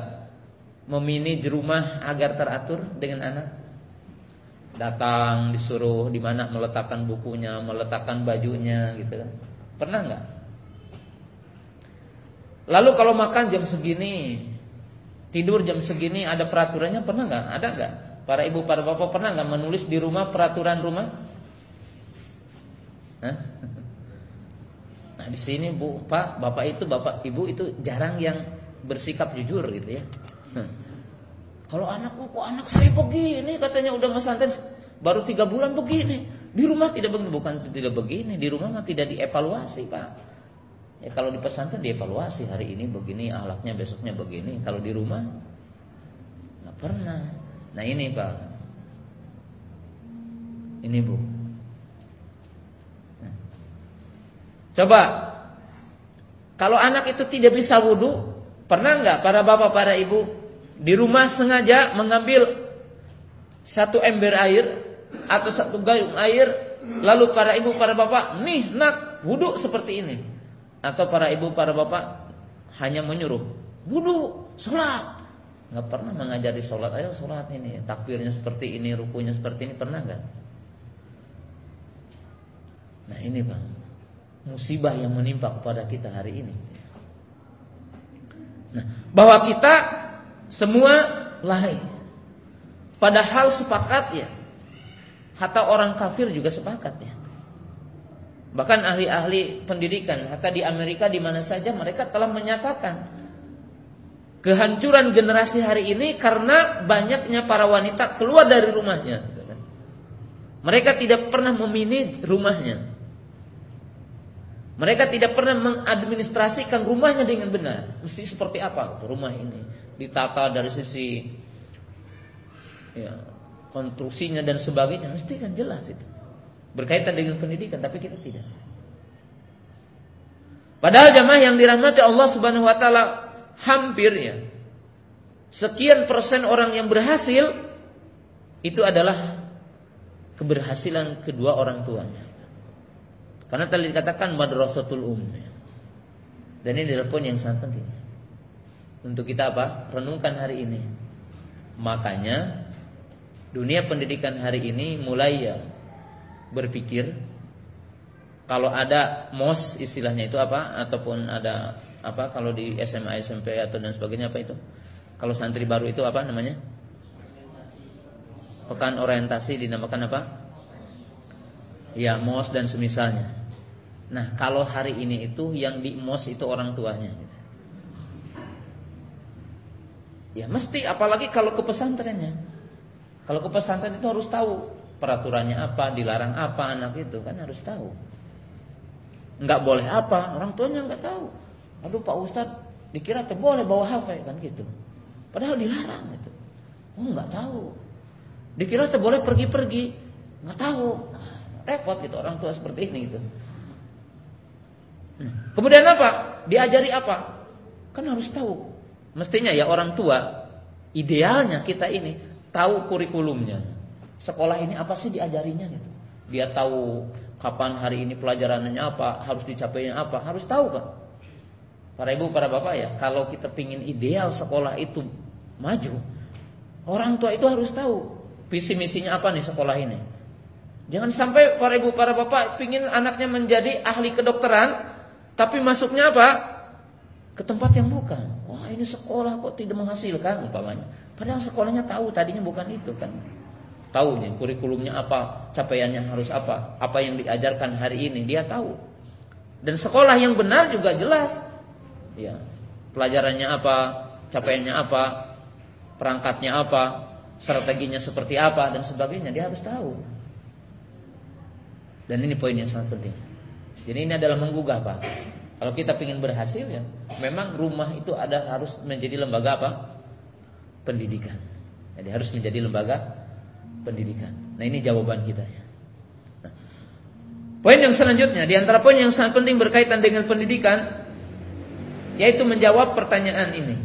memanage rumah agar teratur dengan anak? Datang disuruh di mana meletakkan bukunya, meletakkan bajunya, gitu kan? Pernah nggak? Lalu kalau makan jam segini, tidur jam segini ada peraturannya pernah nggak? Ada nggak? Para ibu, para bapak pernah nggak menulis di rumah peraturan rumah? Hah? <laughs> Nah di sini bu, pak, bapak itu, bapak, ibu itu jarang yang bersikap jujur gitu ya. Kalau anakku kok anak saya begini? Katanya udah ngesanten baru tiga bulan begini. Di rumah tidak begini. Bukan tidak begini. Di rumah mah tidak dievaluasi pak. Ya kalau di pesantren dievaluasi. Hari ini begini ahlaknya besoknya begini. Kalau di rumah nggak pernah. Nah ini pak, ini bu. Nah. Coba. Kalau anak itu tidak bisa wudhu, pernah nggak para bapak para ibu di rumah sengaja mengambil satu ember air atau satu gayung air lalu para ibu para bapak nih nak wudhu seperti ini. Atau para ibu para bapak hanya menyuruh wudhu sholat. Nggak pernah mengajari sholat. Ayo sholat ini takbirnya seperti ini rukunya seperti ini pernah nggak? Nah ini bang musibah yang menimpa kepada kita hari ini. Nah bahwa kita semua lain. Padahal sepakat ya. Hatta orang kafir juga sepakat ya. Bahkan ahli-ahli pendidikan, hatta di Amerika di mana saja mereka telah menyatakan kehancuran generasi hari ini karena banyaknya para wanita keluar dari rumahnya. Mereka tidak pernah meminit rumahnya. Mereka tidak pernah mengadministrasikan rumahnya dengan benar. Mesti seperti apa rumah ini? ditata dari sisi ya, konstruksinya dan sebagainya mesti kan jelas itu berkaitan dengan pendidikan tapi kita tidak padahal jamaah yang dirahmati Allah Subhanahu wa taala hampir ya sekian persen orang yang berhasil itu adalah keberhasilan kedua orang tuanya karena tadi dikatakan madrasatul um dan ini adalah poin yang sangat penting untuk kita apa? Renungkan hari ini. Makanya dunia pendidikan hari ini mulai ya berpikir kalau ada MOS istilahnya itu apa ataupun ada apa kalau di SMA SMP atau dan sebagainya apa itu? Kalau santri baru itu apa namanya? Pekan orientasi dinamakan apa? Ya MOS dan semisalnya. Nah kalau hari ini itu yang di MOS itu orang tuanya. Ya mesti apalagi kalau ke pesantrennya. Kalau ke pesantren itu harus tahu peraturannya apa, dilarang apa anak itu kan harus tahu. Enggak boleh apa, orang tuanya enggak tahu. Aduh Pak Ustadz, dikira teh boleh bawa HP kan gitu. Padahal dilarang gitu. Oh enggak tahu. Dikira teh boleh pergi-pergi, enggak tahu. Repot gitu orang tua seperti ini gitu. Hmm. Kemudian apa? Diajari apa? Kan harus tahu Mestinya ya orang tua idealnya kita ini tahu kurikulumnya. Sekolah ini apa sih diajarinya gitu. Dia tahu kapan hari ini pelajarannya apa, harus dicapainya apa, harus tahu kan. Para ibu, para bapak ya, kalau kita pingin ideal sekolah itu maju, orang tua itu harus tahu visi misinya apa nih sekolah ini. Jangan sampai para ibu, para bapak pingin anaknya menjadi ahli kedokteran, tapi masuknya apa? Ke tempat yang bukan ini sekolah kok tidak menghasilkan umpamanya. Padahal sekolahnya tahu tadinya bukan itu kan. Tahu nih kurikulumnya apa, capaiannya harus apa, apa yang diajarkan hari ini dia tahu. Dan sekolah yang benar juga jelas. Ya. Pelajarannya apa, capaiannya apa, perangkatnya apa, strateginya seperti apa dan sebagainya dia harus tahu. Dan ini poin yang sangat penting. Jadi ini adalah menggugah Pak. Kalau kita ingin berhasil ya, memang rumah itu ada harus menjadi lembaga apa? Pendidikan. Jadi harus menjadi lembaga pendidikan. Nah ini jawaban kita ya. Nah, Poin yang selanjutnya, di antara poin yang sangat penting berkaitan dengan pendidikan, yaitu menjawab pertanyaan ini.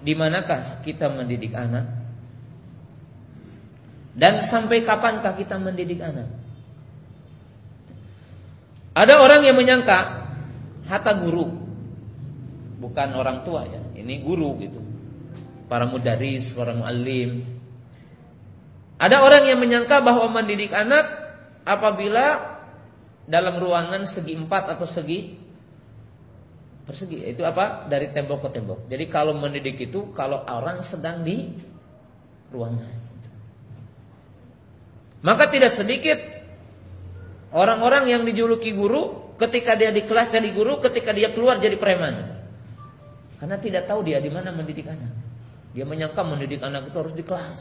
Di manakah kita mendidik anak? Dan sampai kapankah kita mendidik anak? Ada orang yang menyangka hatta guru, bukan orang tua ya, ini guru gitu. Para mudaris, para muallim. Ada orang yang menyangka bahwa mendidik anak apabila dalam ruangan segi empat atau segi persegi itu apa dari tembok ke tembok. Jadi kalau mendidik itu kalau orang sedang di ruangan. Maka tidak sedikit orang-orang yang dijuluki guru ketika dia di kelas jadi guru, ketika dia keluar jadi preman. Karena tidak tahu dia di mana mendidik anak. Dia menyangka mendidik anak itu harus di kelas.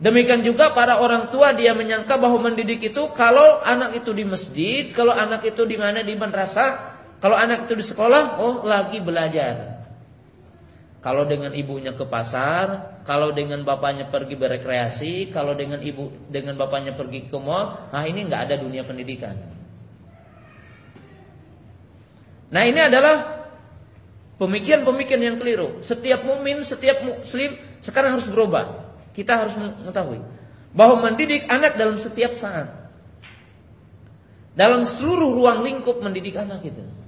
Demikian juga para orang tua dia menyangka bahwa mendidik itu kalau anak itu di masjid, kalau anak itu di mana di madrasah, kalau anak itu di sekolah, oh lagi belajar. Kalau dengan ibunya ke pasar, kalau dengan bapaknya pergi berekreasi, kalau dengan ibu dengan bapaknya pergi ke mall, nah ini nggak ada dunia pendidikan. Nah ini adalah pemikiran-pemikiran yang keliru. Setiap mukmin, setiap muslim sekarang harus berubah. Kita harus mengetahui bahwa mendidik anak dalam setiap saat. Dalam seluruh ruang lingkup mendidik anak itu.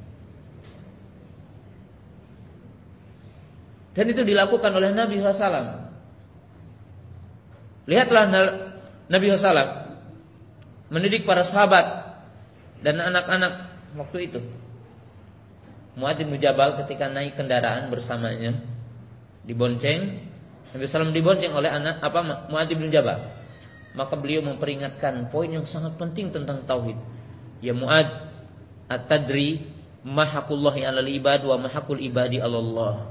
Dan itu dilakukan oleh Nabi SAW. Lihatlah Nabi SAW mendidik para sahabat dan anak-anak waktu itu. Muadzin bin Jabal ketika naik kendaraan bersamanya dibonceng Nabi SAW dibonceng oleh anak apa Muadz bin Jabal. Maka beliau memperingatkan poin yang sangat penting tentang tauhid. Ya Muad, at-tadri mahakullahi 'alal ibad wa mahakul ibadi 'alallah.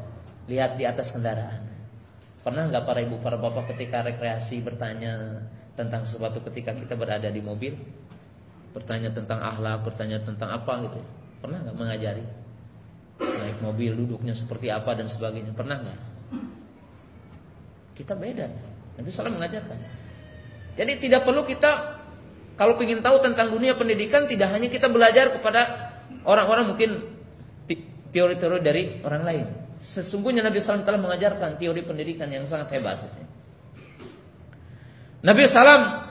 Lihat di atas kendaraan. Pernah nggak para ibu para bapak ketika rekreasi bertanya tentang sesuatu ketika kita berada di mobil? Bertanya tentang akhlak, bertanya tentang apa gitu. Pernah nggak mengajari? Naik mobil duduknya seperti apa dan sebagainya. Pernah nggak? Kita beda. Nabi SAW mengajarkan. Jadi tidak perlu kita kalau ingin tahu tentang dunia pendidikan tidak hanya kita belajar kepada orang-orang mungkin teori-teori dari orang lain. Sesungguhnya Nabi SAW telah mengajarkan teori pendidikan yang sangat hebat. Nabi SAW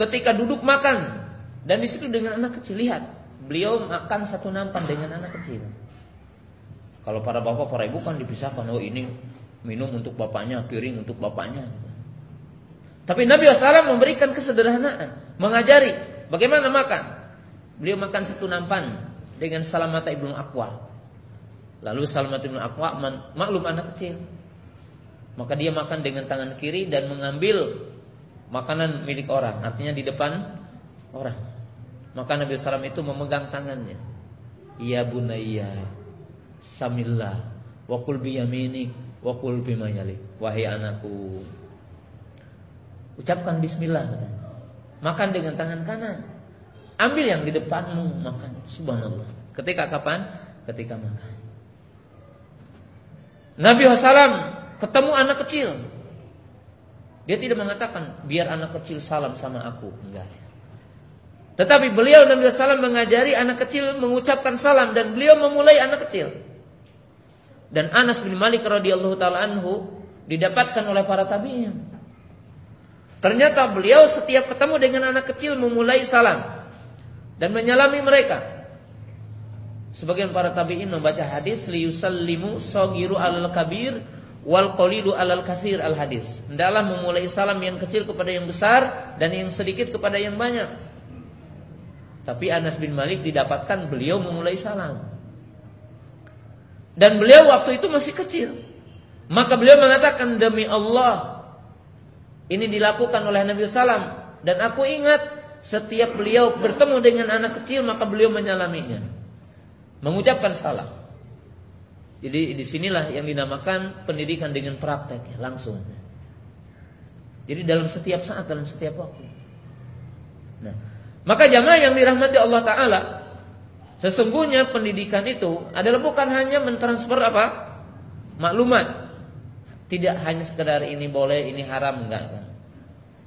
ketika duduk makan dan di situ dengan anak kecil lihat beliau makan satu nampan dengan anak kecil. Kalau para bapak para ibu kan dipisahkan oh ini minum untuk bapaknya, piring untuk bapaknya. Tapi Nabi SAW memberikan kesederhanaan, mengajari bagaimana makan. Beliau makan satu nampan dengan Salamata ibnu Aqwa. Lalu Salamata ibnu Aqwa maklum anak kecil. Maka dia makan dengan tangan kiri dan mengambil makanan milik orang, artinya di depan orang. Maka Nabi SAW itu memegang tangannya. Ya bunayya, samillah, wa kul biyaminik, Wakul bima yali. Wahai anakku. Ucapkan bismillah. Makan dengan tangan kanan. Ambil yang di depanmu makan. Subhanallah. Ketika kapan? Ketika makan. Nabi SAW ketemu anak kecil. Dia tidak mengatakan biar anak kecil salam sama aku. Enggak. Tetapi beliau Nabi SAW mengajari anak kecil mengucapkan salam dan beliau memulai anak kecil. Dan Anas bin Malik radhiyallahu taala anhu didapatkan oleh para tabi'in. Ternyata beliau setiap ketemu dengan anak kecil memulai salam dan menyalami mereka. Sebagian para tabi'in membaca hadis liyusallimu sagiru alal kabir wal qalilu alal kasir al hadis. Hendaklah memulai salam yang kecil kepada yang besar dan yang sedikit kepada yang banyak. Tapi Anas bin Malik didapatkan beliau memulai salam. Dan beliau waktu itu masih kecil. Maka beliau mengatakan demi Allah ini dilakukan oleh Nabi Sallam dan aku ingat setiap beliau bertemu dengan anak kecil maka beliau menyalaminya, mengucapkan salam. Jadi di sinilah yang dinamakan pendidikan dengan praktek langsung. Jadi dalam setiap saat, dalam setiap waktu. Nah, maka jamaah yang dirahmati Allah Taala, Sesungguhnya pendidikan itu adalah bukan hanya mentransfer apa? maklumat. Tidak hanya sekedar ini boleh, ini haram enggak.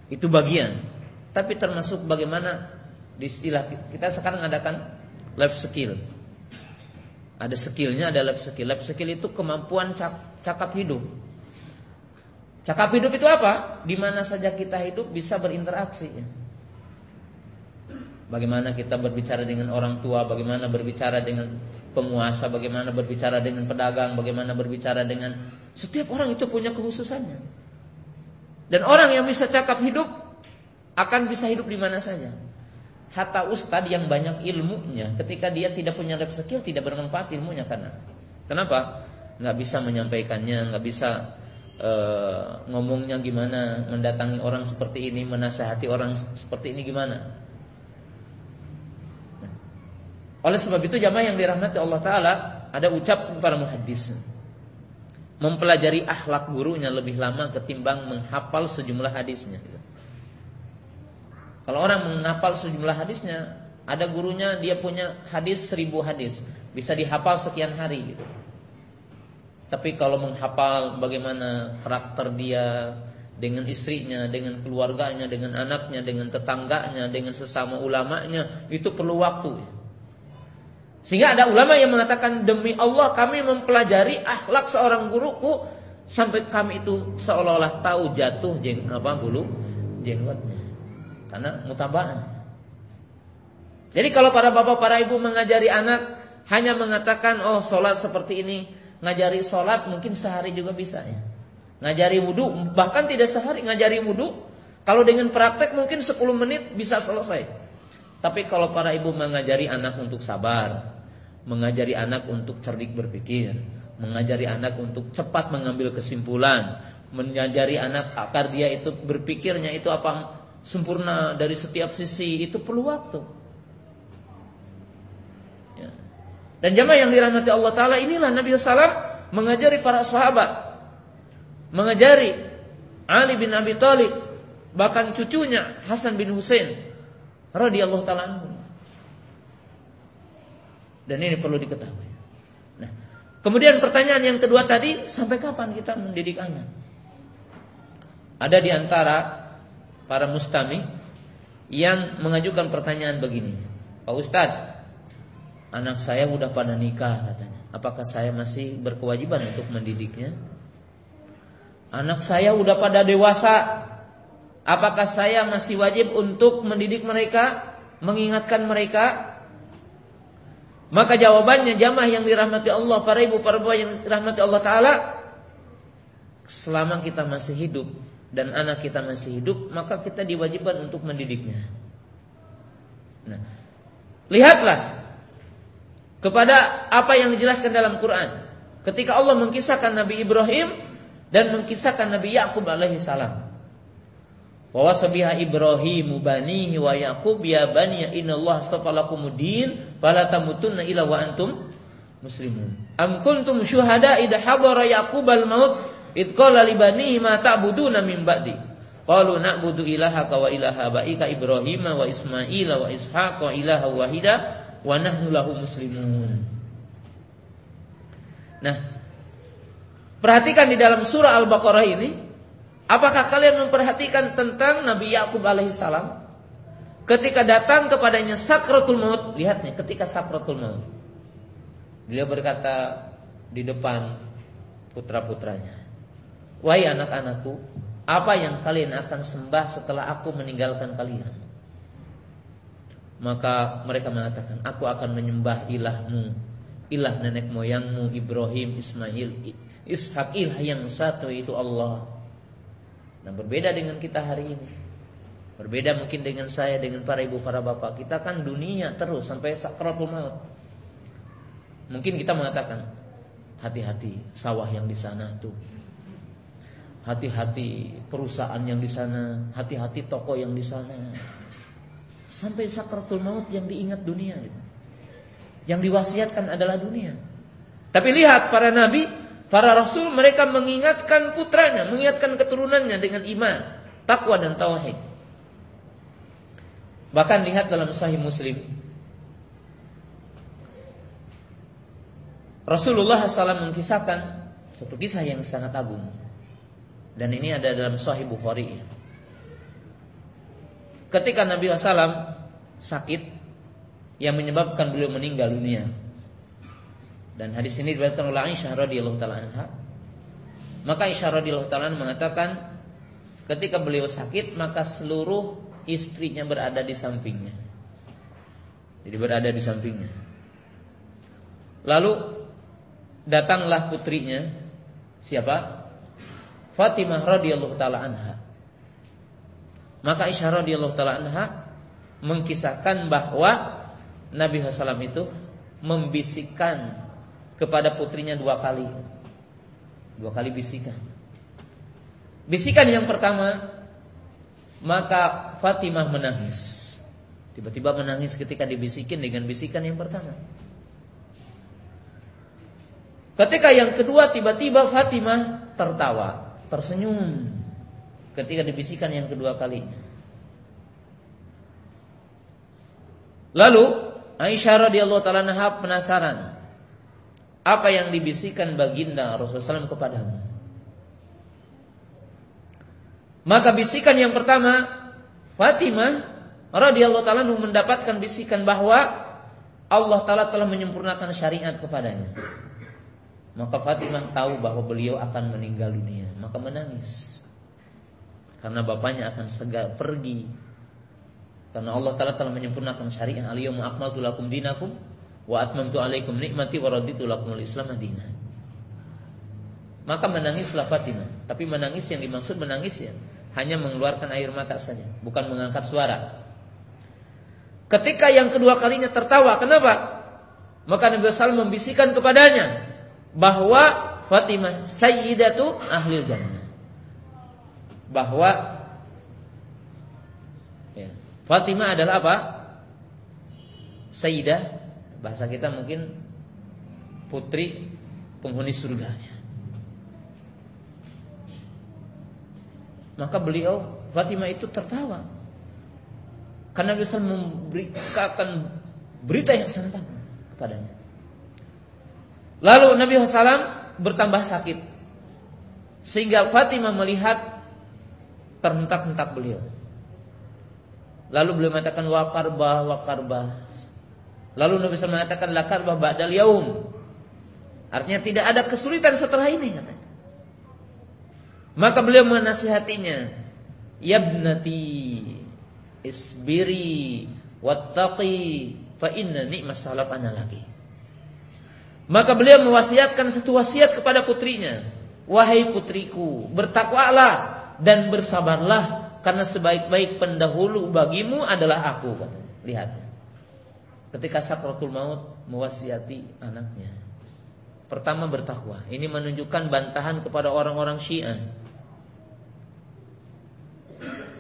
Itu bagian. Tapi termasuk bagaimana istilah kita sekarang adakan life skill. Ada skillnya, ada life skill. Life skill itu kemampuan cakap hidup. Cakap hidup itu apa? Di mana saja kita hidup bisa berinteraksi. Bagaimana kita berbicara dengan orang tua, bagaimana berbicara dengan penguasa, bagaimana berbicara dengan pedagang, bagaimana berbicara dengan setiap orang itu punya kekhususannya. Dan orang yang bisa cakap hidup akan bisa hidup di mana saja. Hatta ustadz yang banyak ilmunya, ketika dia tidak punya life skill, tidak bermanfaat ilmunya karena kenapa? Nggak bisa menyampaikannya, nggak bisa uh, ngomongnya gimana, mendatangi orang seperti ini, menasehati orang seperti ini gimana. Oleh sebab itu jamaah yang dirahmati Allah Taala ada ucap para muhaddis mempelajari akhlak gurunya lebih lama ketimbang menghafal sejumlah hadisnya. Kalau orang menghafal sejumlah hadisnya, ada gurunya dia punya hadis seribu hadis, bisa dihafal sekian hari. Gitu. Tapi kalau menghafal bagaimana karakter dia dengan istrinya, dengan keluarganya, dengan anaknya, dengan tetangganya, dengan sesama ulamanya, itu perlu waktu. Sehingga ada ulama yang mengatakan demi Allah kami mempelajari akhlak seorang guruku sampai kami itu seolah-olah tahu jatuh jeng apa bulu jenggotnya. Karena mutabaan. Jadi kalau para bapak para ibu mengajari anak hanya mengatakan oh sholat seperti ini ngajari sholat mungkin sehari juga bisa ya. Ngajari wudhu bahkan tidak sehari ngajari wudhu kalau dengan praktek mungkin 10 menit bisa selesai. Tapi kalau para ibu mengajari anak untuk sabar, mengajari anak untuk cerdik berpikir, mengajari anak untuk cepat mengambil kesimpulan, mengajari anak agar dia itu berpikirnya itu apa sempurna dari setiap sisi itu perlu waktu. Dan jamaah yang dirahmati Allah Taala inilah Nabi Sallam mengajari para sahabat, mengajari Ali bin Abi Thalib, bahkan cucunya Hasan bin Husain radhiyallahu taala Dan ini perlu diketahui. Nah, kemudian pertanyaan yang kedua tadi, sampai kapan kita mendidik anak? Ada di antara para mustami yang mengajukan pertanyaan begini, Pak Ustadz, Anak saya udah pada nikah katanya. Apakah saya masih berkewajiban untuk mendidiknya? Anak saya udah pada dewasa. Apakah saya masih wajib untuk mendidik mereka, mengingatkan mereka? Maka jawabannya jamaah yang dirahmati Allah, para ibu, para bapak yang dirahmati Allah Ta'ala Selama kita masih hidup dan anak kita masih hidup Maka kita diwajibkan untuk mendidiknya Nah, lihatlah kepada apa yang dijelaskan dalam Quran. Ketika Allah mengkisahkan Nabi Ibrahim dan mengkisahkan Nabi Yakub alaihi salam. Wa wasabiha Ibrahim banihi wa Yakub ya bani inna Allah astafa lakumuddin fala tamutunna illa wa antum muslimun. Am kuntum syuhada idha hadara Yaqub al-maut id qala li banihi ma ta'buduna min ba'di. Qalu na'budu ilahaka wa ilaha ba'ika Ibrahim wa Ismail wa Ishaq wa ilaha wahida wa nahnu lahu muslimun. Nah, perhatikan di dalam surah Al-Baqarah ini, apakah kalian memperhatikan tentang Nabi Yakub alaihissalam ketika datang kepadanya sakratul maut, lihat nih ketika sakratul maut. Beliau berkata di depan putra-putranya, "Wahai anak-anakku, apa yang kalian akan sembah setelah aku meninggalkan kalian?" Maka mereka mengatakan, aku akan menyembah ilahmu, ilah nenek moyangmu Ibrahim, Ismail, Ishak, ilah yang satu itu Allah. Nah berbeda dengan kita hari ini. Berbeda mungkin dengan saya, dengan para ibu, para bapak. Kita kan dunia terus sampai sakratul maut. Mungkin kita mengatakan, hati-hati sawah yang di sana tuh. Hati-hati perusahaan yang di sana, hati-hati toko yang di sana. Sampai sakratul maut yang diingat dunia itu. Yang diwasiatkan adalah dunia. Tapi lihat para nabi, para rasul mereka mengingatkan putranya, mengingatkan keturunannya dengan iman, takwa dan tauhid. Bahkan lihat dalam sahih Muslim. Rasulullah SAW mengkisahkan satu kisah yang sangat agung. Dan ini ada dalam sahih Bukhari. ketika Nabi SAW sakit yang menyebabkan beliau meninggal dunia. Dan hadis ini diriwayatkan oleh Aisyah radhiyallahu taala anha. Maka Aisyah radhiyallahu taala mengatakan ketika beliau sakit maka seluruh istrinya berada di sampingnya. Jadi berada di sampingnya. Lalu datanglah putrinya siapa? Fatimah radhiyallahu taala anha. Maka Aisyah radhiyallahu taala anha mengkisahkan bahwa Nabi SAW itu membisikkan kepada putrinya dua kali. Dua kali bisikan. Bisikan yang pertama, maka Fatimah menangis. Tiba-tiba menangis ketika dibisikin dengan bisikan yang pertama. Ketika yang kedua tiba-tiba Fatimah tertawa, tersenyum ketika dibisikan yang kedua kali. Lalu Aisyah radhiyallahu taala penasaran apa yang dibisikkan baginda Rasulullah SAW kepadamu. Maka bisikan yang pertama Fatimah radhiyallahu taala mendapatkan bisikan bahwa Allah taala telah menyempurnakan syariat kepadanya. Maka Fatimah tahu bahwa beliau akan meninggal dunia, maka menangis. Karena bapaknya akan segar pergi. Karena Allah taala telah menyempurnakan syariat. Al-yawma akmaltu lakum dinakum wa atmamtu alaikum nikmati wa raditu lakumul Islam madinah. Maka menangislah Fatimah, tapi menangis yang dimaksud menangis ya hanya mengeluarkan air mata saja, bukan mengangkat suara. Ketika yang kedua kalinya tertawa, kenapa? Maka Nabi SAW membisikkan kepadanya bahwa Fatimah sayyidatu ahli jannah. Bahwa ya, Fatimah adalah apa? Sayyidah bahasa kita mungkin putri penghuni surga. Maka beliau Fatimah itu tertawa karena bisa memberikan berita yang sangat kepadanya. Lalu Nabi SAW bertambah sakit sehingga Fatimah melihat terhentak-hentak beliau. Lalu beliau mengatakan wakarba wakarba Lalu Nabi SAW mengatakan lakar ba'dal yaum. Artinya tidak ada kesulitan setelah ini katanya. Maka beliau menasihatinya, "Yabnati isbiri wattaqi fa inna ni'mas salafana lagi." Maka beliau mewasiatkan satu wasiat kepada putrinya, "Wahai putriku, bertakwalah dan bersabarlah karena sebaik-baik pendahulu bagimu adalah aku." Lihat ketika sakratul maut mewasiati anaknya. Pertama bertakwa. Ini menunjukkan bantahan kepada orang-orang Syiah.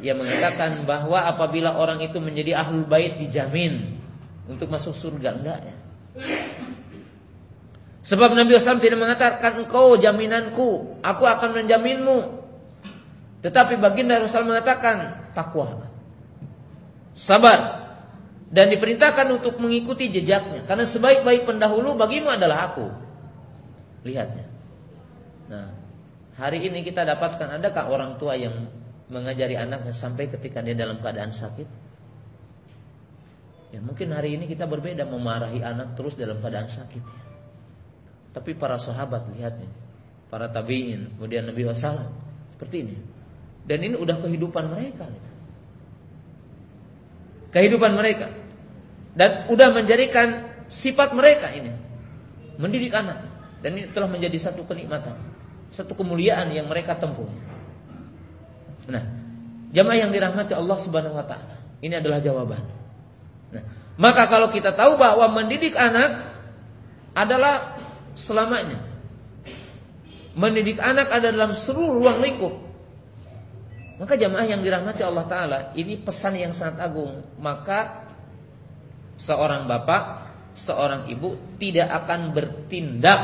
Yang mengatakan bahwa apabila orang itu menjadi ahlul bait dijamin untuk masuk surga enggak ya. Sebab Nabi SAW tidak mengatakan engkau jaminanku, aku akan menjaminmu. Tetapi baginda Rasul mengatakan takwa. Sabar, dan diperintahkan untuk mengikuti jejaknya karena sebaik-baik pendahulu bagimu adalah aku. Lihatnya. Nah, hari ini kita dapatkan adakah orang tua yang mengajari anaknya sampai ketika dia dalam keadaan sakit? Ya, mungkin hari ini kita berbeda memarahi anak terus dalam keadaan sakit. Tapi para sahabat lihatnya, para tabiin, kemudian Nabi Wasallam seperti ini. Dan ini udah kehidupan mereka. Gitu. Kehidupan mereka dan udah menjadikan sifat mereka ini mendidik anak dan ini telah menjadi satu kenikmatan, satu kemuliaan yang mereka tempuh. Nah, jamaah yang dirahmati Allah Subhanahu wa taala, ini adalah jawaban. Nah, maka kalau kita tahu bahwa mendidik anak adalah selamanya. Mendidik anak ada dalam seluruh ruang lingkup. Maka jamaah yang dirahmati Allah taala, ini pesan yang sangat agung. Maka seorang bapak, seorang ibu tidak akan bertindak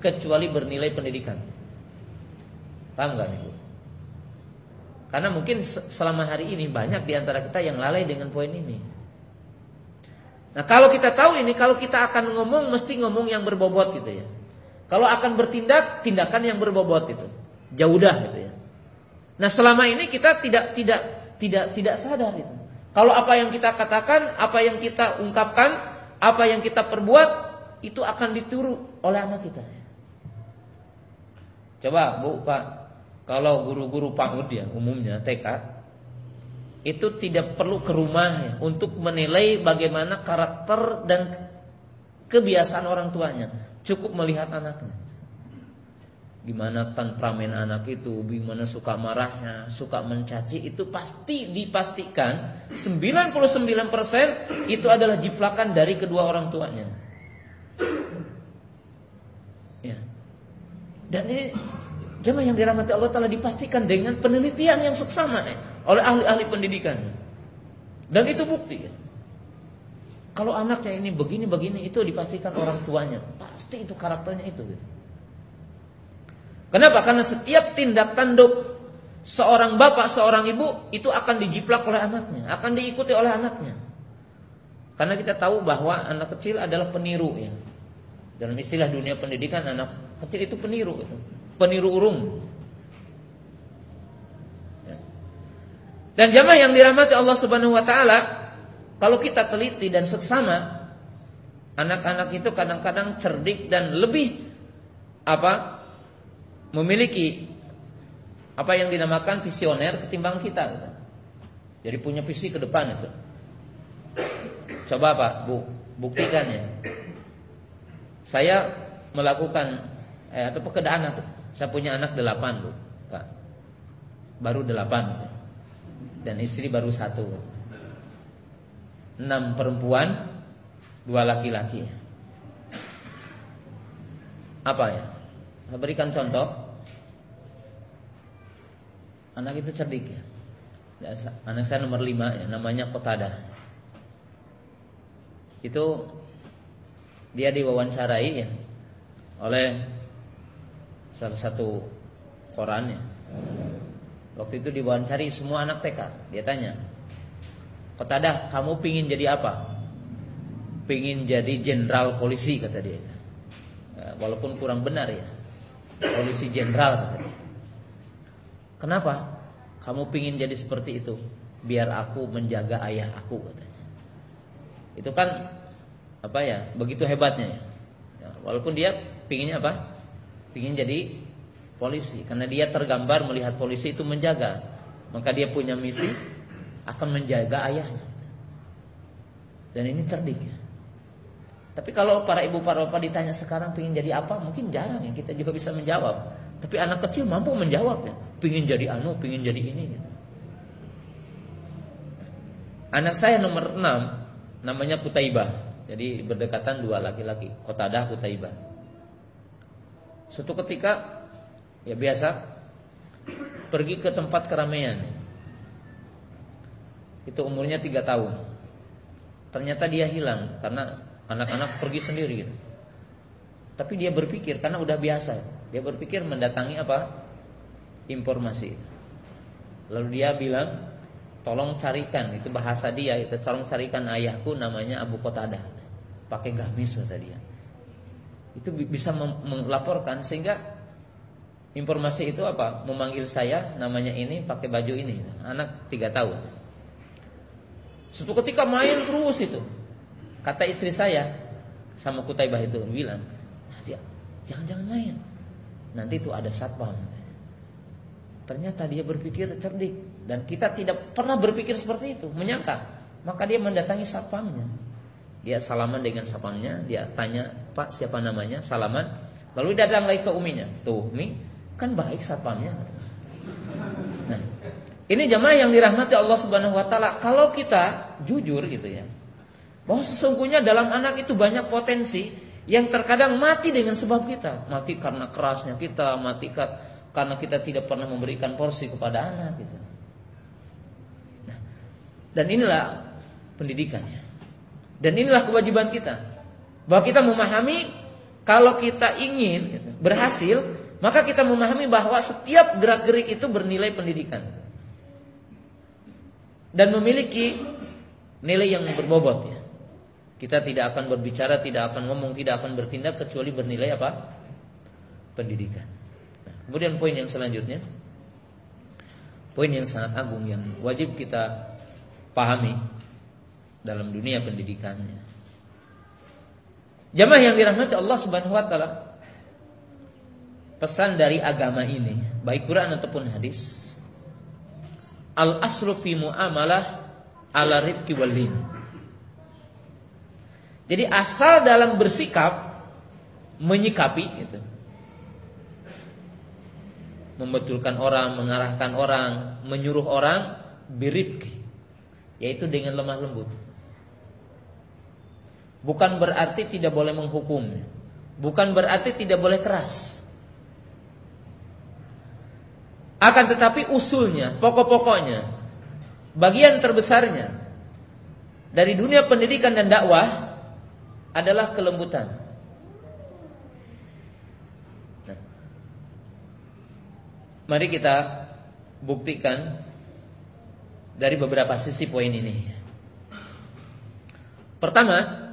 kecuali bernilai pendidikan. Paham gak ibu? Karena mungkin selama hari ini banyak di antara kita yang lalai dengan poin ini. Nah kalau kita tahu ini, kalau kita akan ngomong mesti ngomong yang berbobot gitu ya. Kalau akan bertindak, tindakan yang berbobot itu. Jauh dah gitu ya. Nah selama ini kita tidak tidak tidak tidak sadar itu. Kalau apa yang kita katakan, apa yang kita ungkapkan, apa yang kita perbuat itu akan dituru oleh anak kita. Coba Bu Pak, kalau guru-guru PAUD ya umumnya TK itu tidak perlu ke rumah untuk menilai bagaimana karakter dan kebiasaan orang tuanya. Cukup melihat anaknya. Gimana temperamen anak itu, gimana suka marahnya, suka mencaci itu pasti dipastikan 99% itu adalah jiplakan dari kedua orang tuanya. Ya. Dan ini jemaah yang dirahmati Allah telah dipastikan dengan penelitian yang seksama ya, oleh ahli-ahli pendidikan. Dan itu bukti. Ya. Kalau anaknya ini begini-begini itu dipastikan orang tuanya. Pasti itu karakternya itu. Gitu. Kenapa? Karena setiap tindak tanduk seorang bapak, seorang ibu itu akan dijiplak oleh anaknya, akan diikuti oleh anaknya. Karena kita tahu bahwa anak kecil adalah peniru ya. Dalam istilah dunia pendidikan anak kecil itu peniru itu. Peniru urung. Ya. Dan jamaah yang dirahmati Allah Subhanahu wa taala, kalau kita teliti dan seksama, anak-anak itu kadang-kadang cerdik dan lebih apa? memiliki apa yang dinamakan visioner ketimbang kita. Jadi punya visi ke depan itu. Coba Pak, Bu, buktikan ya. Saya melakukan eh, atau pekerjaan anak. Saya punya anak delapan, Bu, Pak. Baru delapan. Dan istri baru satu enam perempuan, dua laki-laki. Apa ya? Saya berikan contoh. Anak itu cerdik ya. Anak saya nomor lima ya, namanya Kotada. Itu dia diwawancarai ya oleh salah satu koran ya. Waktu itu diwawancari semua anak TK. Dia tanya, Qatadah, kamu pingin jadi apa? Pingin jadi jenderal polisi kata dia. Ya, walaupun kurang benar ya. Polisi jenderal kata. Kenapa? Kamu pingin jadi seperti itu? Biar aku menjaga ayah aku katanya. Itu kan apa ya? Begitu hebatnya ya. ya walaupun dia pinginnya apa? Pingin jadi polisi karena dia tergambar melihat polisi itu menjaga. Maka dia punya misi akan menjaga ayahnya. Dan ini cerdik ya. Tapi kalau para ibu para bapak ditanya sekarang pengen jadi apa, mungkin jarang ya kita juga bisa menjawab. Tapi anak kecil mampu menjawab ya. Pengen jadi anu, pengen jadi ini. Gitu. Anak saya nomor 6 namanya Kutaibah. Jadi berdekatan dua laki-laki, Kotadah Kutaibah. Suatu ketika ya biasa pergi ke tempat keramaian itu umurnya tiga tahun. Ternyata dia hilang karena anak-anak pergi sendiri gitu. Tapi dia berpikir karena udah biasa, dia berpikir mendatangi apa? informasi. Lalu dia bilang, "Tolong carikan." Itu bahasa dia, itu tolong carikan ayahku namanya Abu Qatadah. Pakai gamis kata dia. Itu bisa melaporkan sehingga informasi itu apa? Memanggil saya namanya ini pakai baju ini. Anak tiga tahun. Suatu ketika main terus itu. Kata istri saya sama Kutaibah itu bilang, dia jangan-jangan main. Nanti itu ada satpam. Ternyata dia berpikir cerdik dan kita tidak pernah berpikir seperti itu, menyangka. Maka dia mendatangi satpamnya. Dia salaman dengan satpamnya, dia tanya, "Pak, siapa namanya?" Salaman. Lalu dia datang lagi ke uminya. Tuh, Mi, kan baik satpamnya. Nah, ini jamaah yang dirahmati Allah Subhanahu wa taala. Kalau kita jujur gitu ya. Bahwa sesungguhnya dalam anak itu banyak potensi yang terkadang mati dengan sebab kita. Mati karena kerasnya kita, mati karena kita tidak pernah memberikan porsi kepada anak gitu. Nah, dan inilah pendidikannya. Dan inilah kewajiban kita. Bahwa kita memahami kalau kita ingin berhasil, maka kita memahami bahwa setiap gerak-gerik itu bernilai pendidikan dan memiliki nilai yang berbobot ya. Kita tidak akan berbicara, tidak akan ngomong, tidak akan bertindak kecuali bernilai apa? Pendidikan. Nah, kemudian poin yang selanjutnya, poin yang sangat agung yang wajib kita pahami dalam dunia pendidikannya. Jamaah yang dirahmati Allah Subhanahu wa taala, pesan dari agama ini, baik Quran ataupun hadis, al aslu fi muamalah ala rifqi walin. Jadi asal dalam bersikap menyikapi gitu. Membetulkan orang, mengarahkan orang, menyuruh orang birifki yaitu dengan lemah lembut. Bukan berarti tidak boleh menghukum. Bukan berarti tidak boleh keras. Akan tetapi usulnya, pokok-pokoknya, bagian terbesarnya dari dunia pendidikan dan dakwah adalah kelembutan. Mari kita buktikan dari beberapa sisi poin ini. Pertama,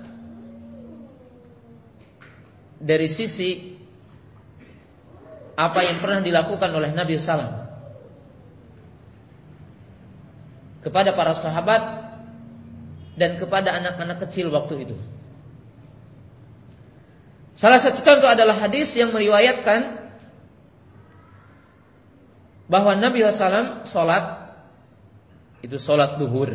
dari sisi apa yang pernah dilakukan oleh Nabi Sallam kepada para sahabat dan kepada anak-anak kecil waktu itu. Salah satu contoh adalah hadis yang meriwayatkan bahwa Nabi SAW sholat itu sholat duhur.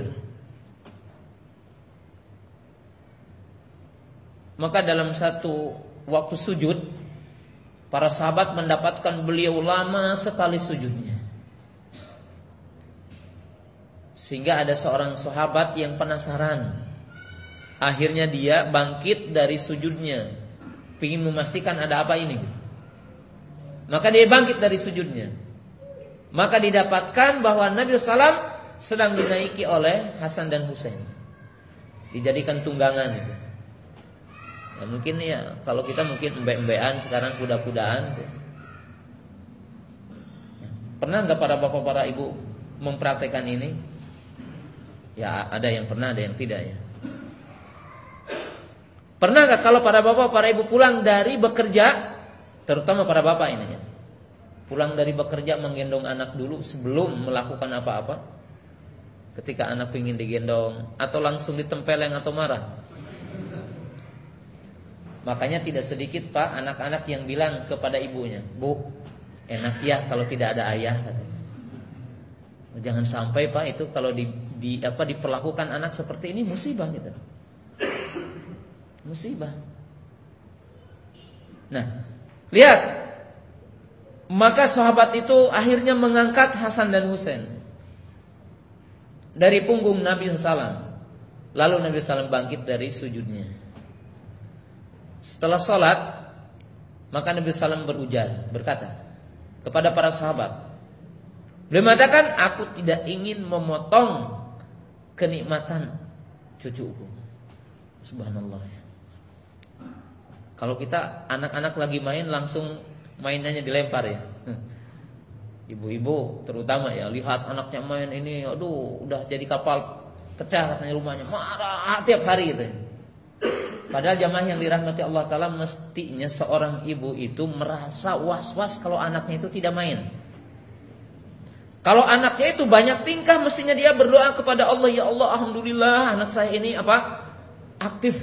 Maka dalam satu waktu sujud para sahabat mendapatkan beliau lama sekali sujudnya. Sehingga ada seorang sahabat yang penasaran. Akhirnya dia bangkit dari sujudnya. Ingin memastikan ada apa ini. Maka dia bangkit dari sujudnya. Maka didapatkan bahwa Nabi SAW sedang dinaiki oleh Hasan dan Husain. Dijadikan tunggangan itu. Ya, mungkin ya kalau kita mungkin embe-embean sekarang kuda-kudaan. Pernah nggak para bapak para ibu mempraktekkan ini? Ya ada yang pernah ada yang tidak ya. Pernah nggak kalau para bapak para ibu pulang dari bekerja, terutama para bapak ini ya, pulang dari bekerja menggendong anak dulu sebelum melakukan apa-apa? Ketika anak ingin digendong atau langsung ditempeleng atau marah? Makanya tidak sedikit Pak anak-anak yang bilang kepada ibunya, "Bu, enak ya kalau tidak ada ayah,". Jangan sampai Pak itu kalau di, di apa diperlakukan anak seperti ini musibah gitu. Musibah. Nah, lihat. Maka sahabat itu akhirnya mengangkat Hasan dan Husain dari punggung Nabi SAW. Lalu Nabi SAW bangkit dari sujudnya. Setelah sholat Maka Nabi SAW berujar Berkata Kepada para sahabat Beliau mengatakan Aku tidak ingin memotong Kenikmatan cucuku Subhanallah. Kalau kita anak-anak lagi main Langsung mainannya dilempar ya. Ibu-ibu terutama ya Lihat anaknya main ini Aduh udah jadi kapal pecah katanya rumahnya Marah tiap hari gitu ya Padahal jamaah yang dirahmati Allah Ta'ala mestinya seorang ibu itu merasa was-was kalau anaknya itu tidak main. Kalau anaknya itu banyak tingkah mestinya dia berdoa kepada Allah ya Allah alhamdulillah anak saya ini apa aktif.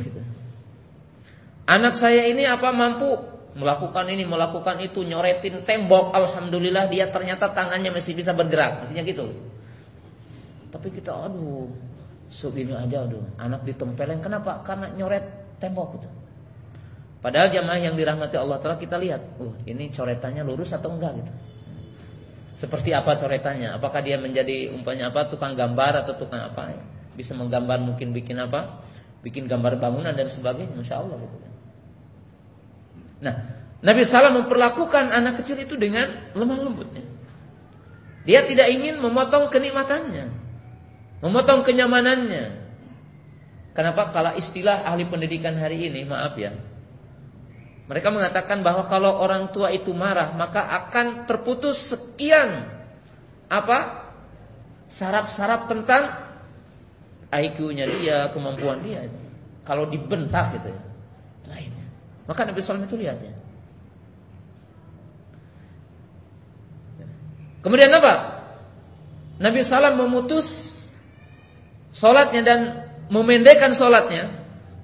Anak saya ini apa mampu melakukan ini melakukan itu nyoretin tembok alhamdulillah dia ternyata tangannya masih bisa bergerak mestinya gitu. Tapi kita aduh segini aja aduh anak ditempelin kenapa? Karena nyoret tembok itu. Padahal jamaah yang dirahmati Allah Taala kita lihat, uh ini coretannya lurus atau enggak gitu. Seperti apa coretannya? Apakah dia menjadi umpamanya apa tukang gambar atau tukang apa? Bisa menggambar mungkin bikin apa? Bikin gambar bangunan dan sebagainya, masya Allah gitu kan. Nah, Nabi Sallam memperlakukan anak kecil itu dengan lemah lembutnya. Dia tidak ingin memotong kenikmatannya, memotong kenyamanannya, Kenapa? Kalau istilah ahli pendidikan hari ini, maaf ya. Mereka mengatakan bahwa kalau orang tua itu marah, maka akan terputus sekian apa? Sarap-sarap tentang IQ-nya dia, kemampuan dia. Kalau dibentak gitu ya. Lainnya. Maka Nabi Sallam itu lihat ya. Kemudian apa? Nabi Sallam memutus Sholatnya dan memendekkan sholatnya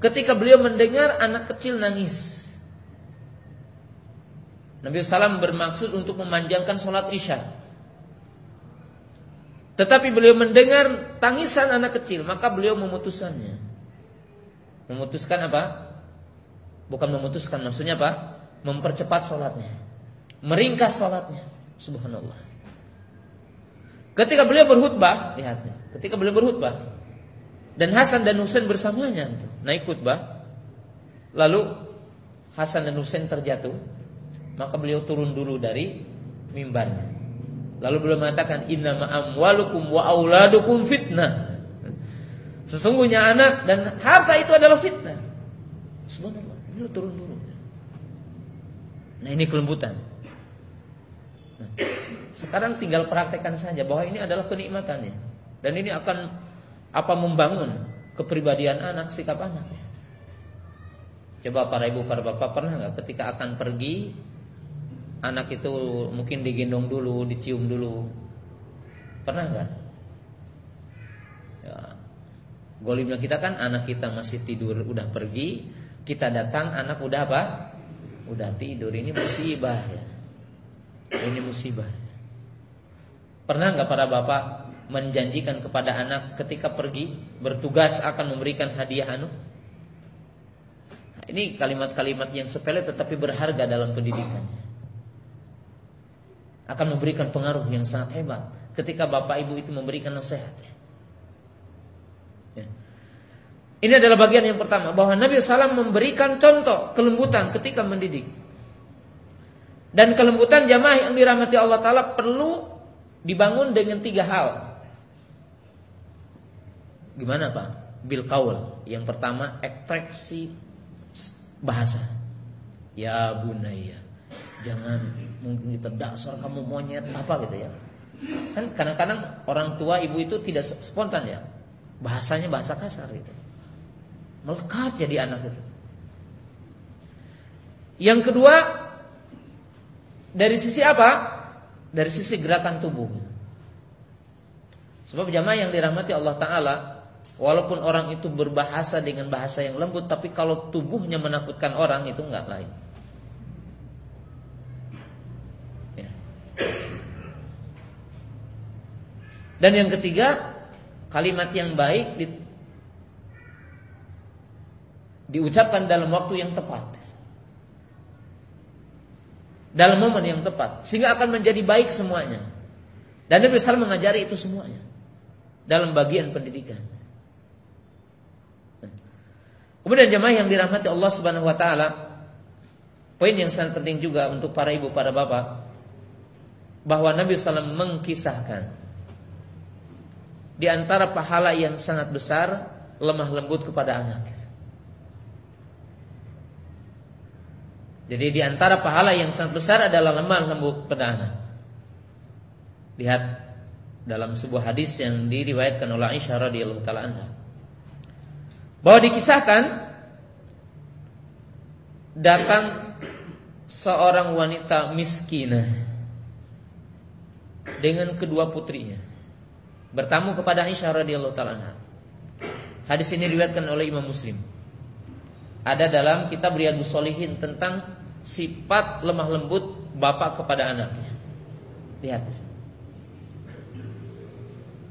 ketika beliau mendengar anak kecil nangis. Nabi SAW bermaksud untuk memanjangkan sholat isya. Tetapi beliau mendengar tangisan anak kecil, maka beliau memutuskannya. Memutuskan apa? Bukan memutuskan, maksudnya apa? Mempercepat sholatnya. Meringkas sholatnya. Subhanallah. Ketika beliau berhutbah, lihat, ketika beliau berhutbah, dan Hasan dan Husain bersamanya naik khutbah. Lalu Hasan dan Husain terjatuh, maka beliau turun dulu dari mimbarnya. Lalu beliau mengatakan inna amwalukum wa auladukum fitnah. Sesungguhnya anak dan harta itu adalah fitnah. Subhanallah, beliau turun dulu. Nah ini kelembutan. Nah, sekarang tinggal praktekkan saja bahwa ini adalah kenikmatannya. Dan ini akan apa membangun kepribadian anak, sikap anak. Coba para ibu, para bapak pernah nggak ketika akan pergi anak itu mungkin digendong dulu, dicium dulu, pernah nggak? Ya. Golimnya kita kan anak kita masih tidur, udah pergi, kita datang anak udah apa? Udah tidur. Ini musibah ya. Ini musibah. Pernah nggak para bapak menjanjikan kepada anak ketika pergi bertugas akan memberikan hadiah anu? Nah, ini kalimat-kalimat yang sepele tetapi berharga dalam pendidikan. Akan memberikan pengaruh yang sangat hebat ketika bapak ibu itu memberikan nasihat. Ya. Ini adalah bagian yang pertama bahwa Nabi SAW memberikan contoh kelembutan ketika mendidik. Dan kelembutan jamaah yang dirahmati Allah Taala perlu dibangun dengan tiga hal. Gimana Pak? Bil kaul. Yang pertama ekspresi bahasa. Ya bunaya. Jangan mungkin kita dasar kamu monyet apa gitu ya. Kan kadang-kadang orang tua ibu itu tidak spontan ya. Bahasanya bahasa kasar gitu. Melekat jadi anak itu. Yang kedua dari sisi apa? Dari sisi gerakan tubuh. Sebab jamaah yang dirahmati Allah Ta'ala Walaupun orang itu berbahasa dengan bahasa yang lembut, tapi kalau tubuhnya menakutkan orang itu nggak lain. Ya. Dan yang ketiga, kalimat yang baik di, diucapkan dalam waktu yang tepat. Dalam momen yang tepat. Sehingga akan menjadi baik semuanya. Dan Nabi SAW mengajari itu semuanya. Dalam bagian pendidikan. Kemudian jemaah yang dirahmati Allah Subhanahu wa taala, poin yang sangat penting juga untuk para ibu, para bapak, bahwa Nabi SAW mengkisahkan di antara pahala yang sangat besar lemah lembut kepada anak. Jadi di antara pahala yang sangat besar adalah lemah lembut kepada anak. Lihat dalam sebuah hadis yang diriwayatkan oleh Aisyah radhiyallahu taala anha bahwa dikisahkan datang seorang wanita miskinah dengan kedua putrinya bertamu kepada Aisyah radhiyallahu taala Hadis ini diriwayatkan oleh Imam Muslim. Ada dalam kitab Riyadhus Shalihin tentang sifat lemah lembut bapak kepada anaknya. Lihat.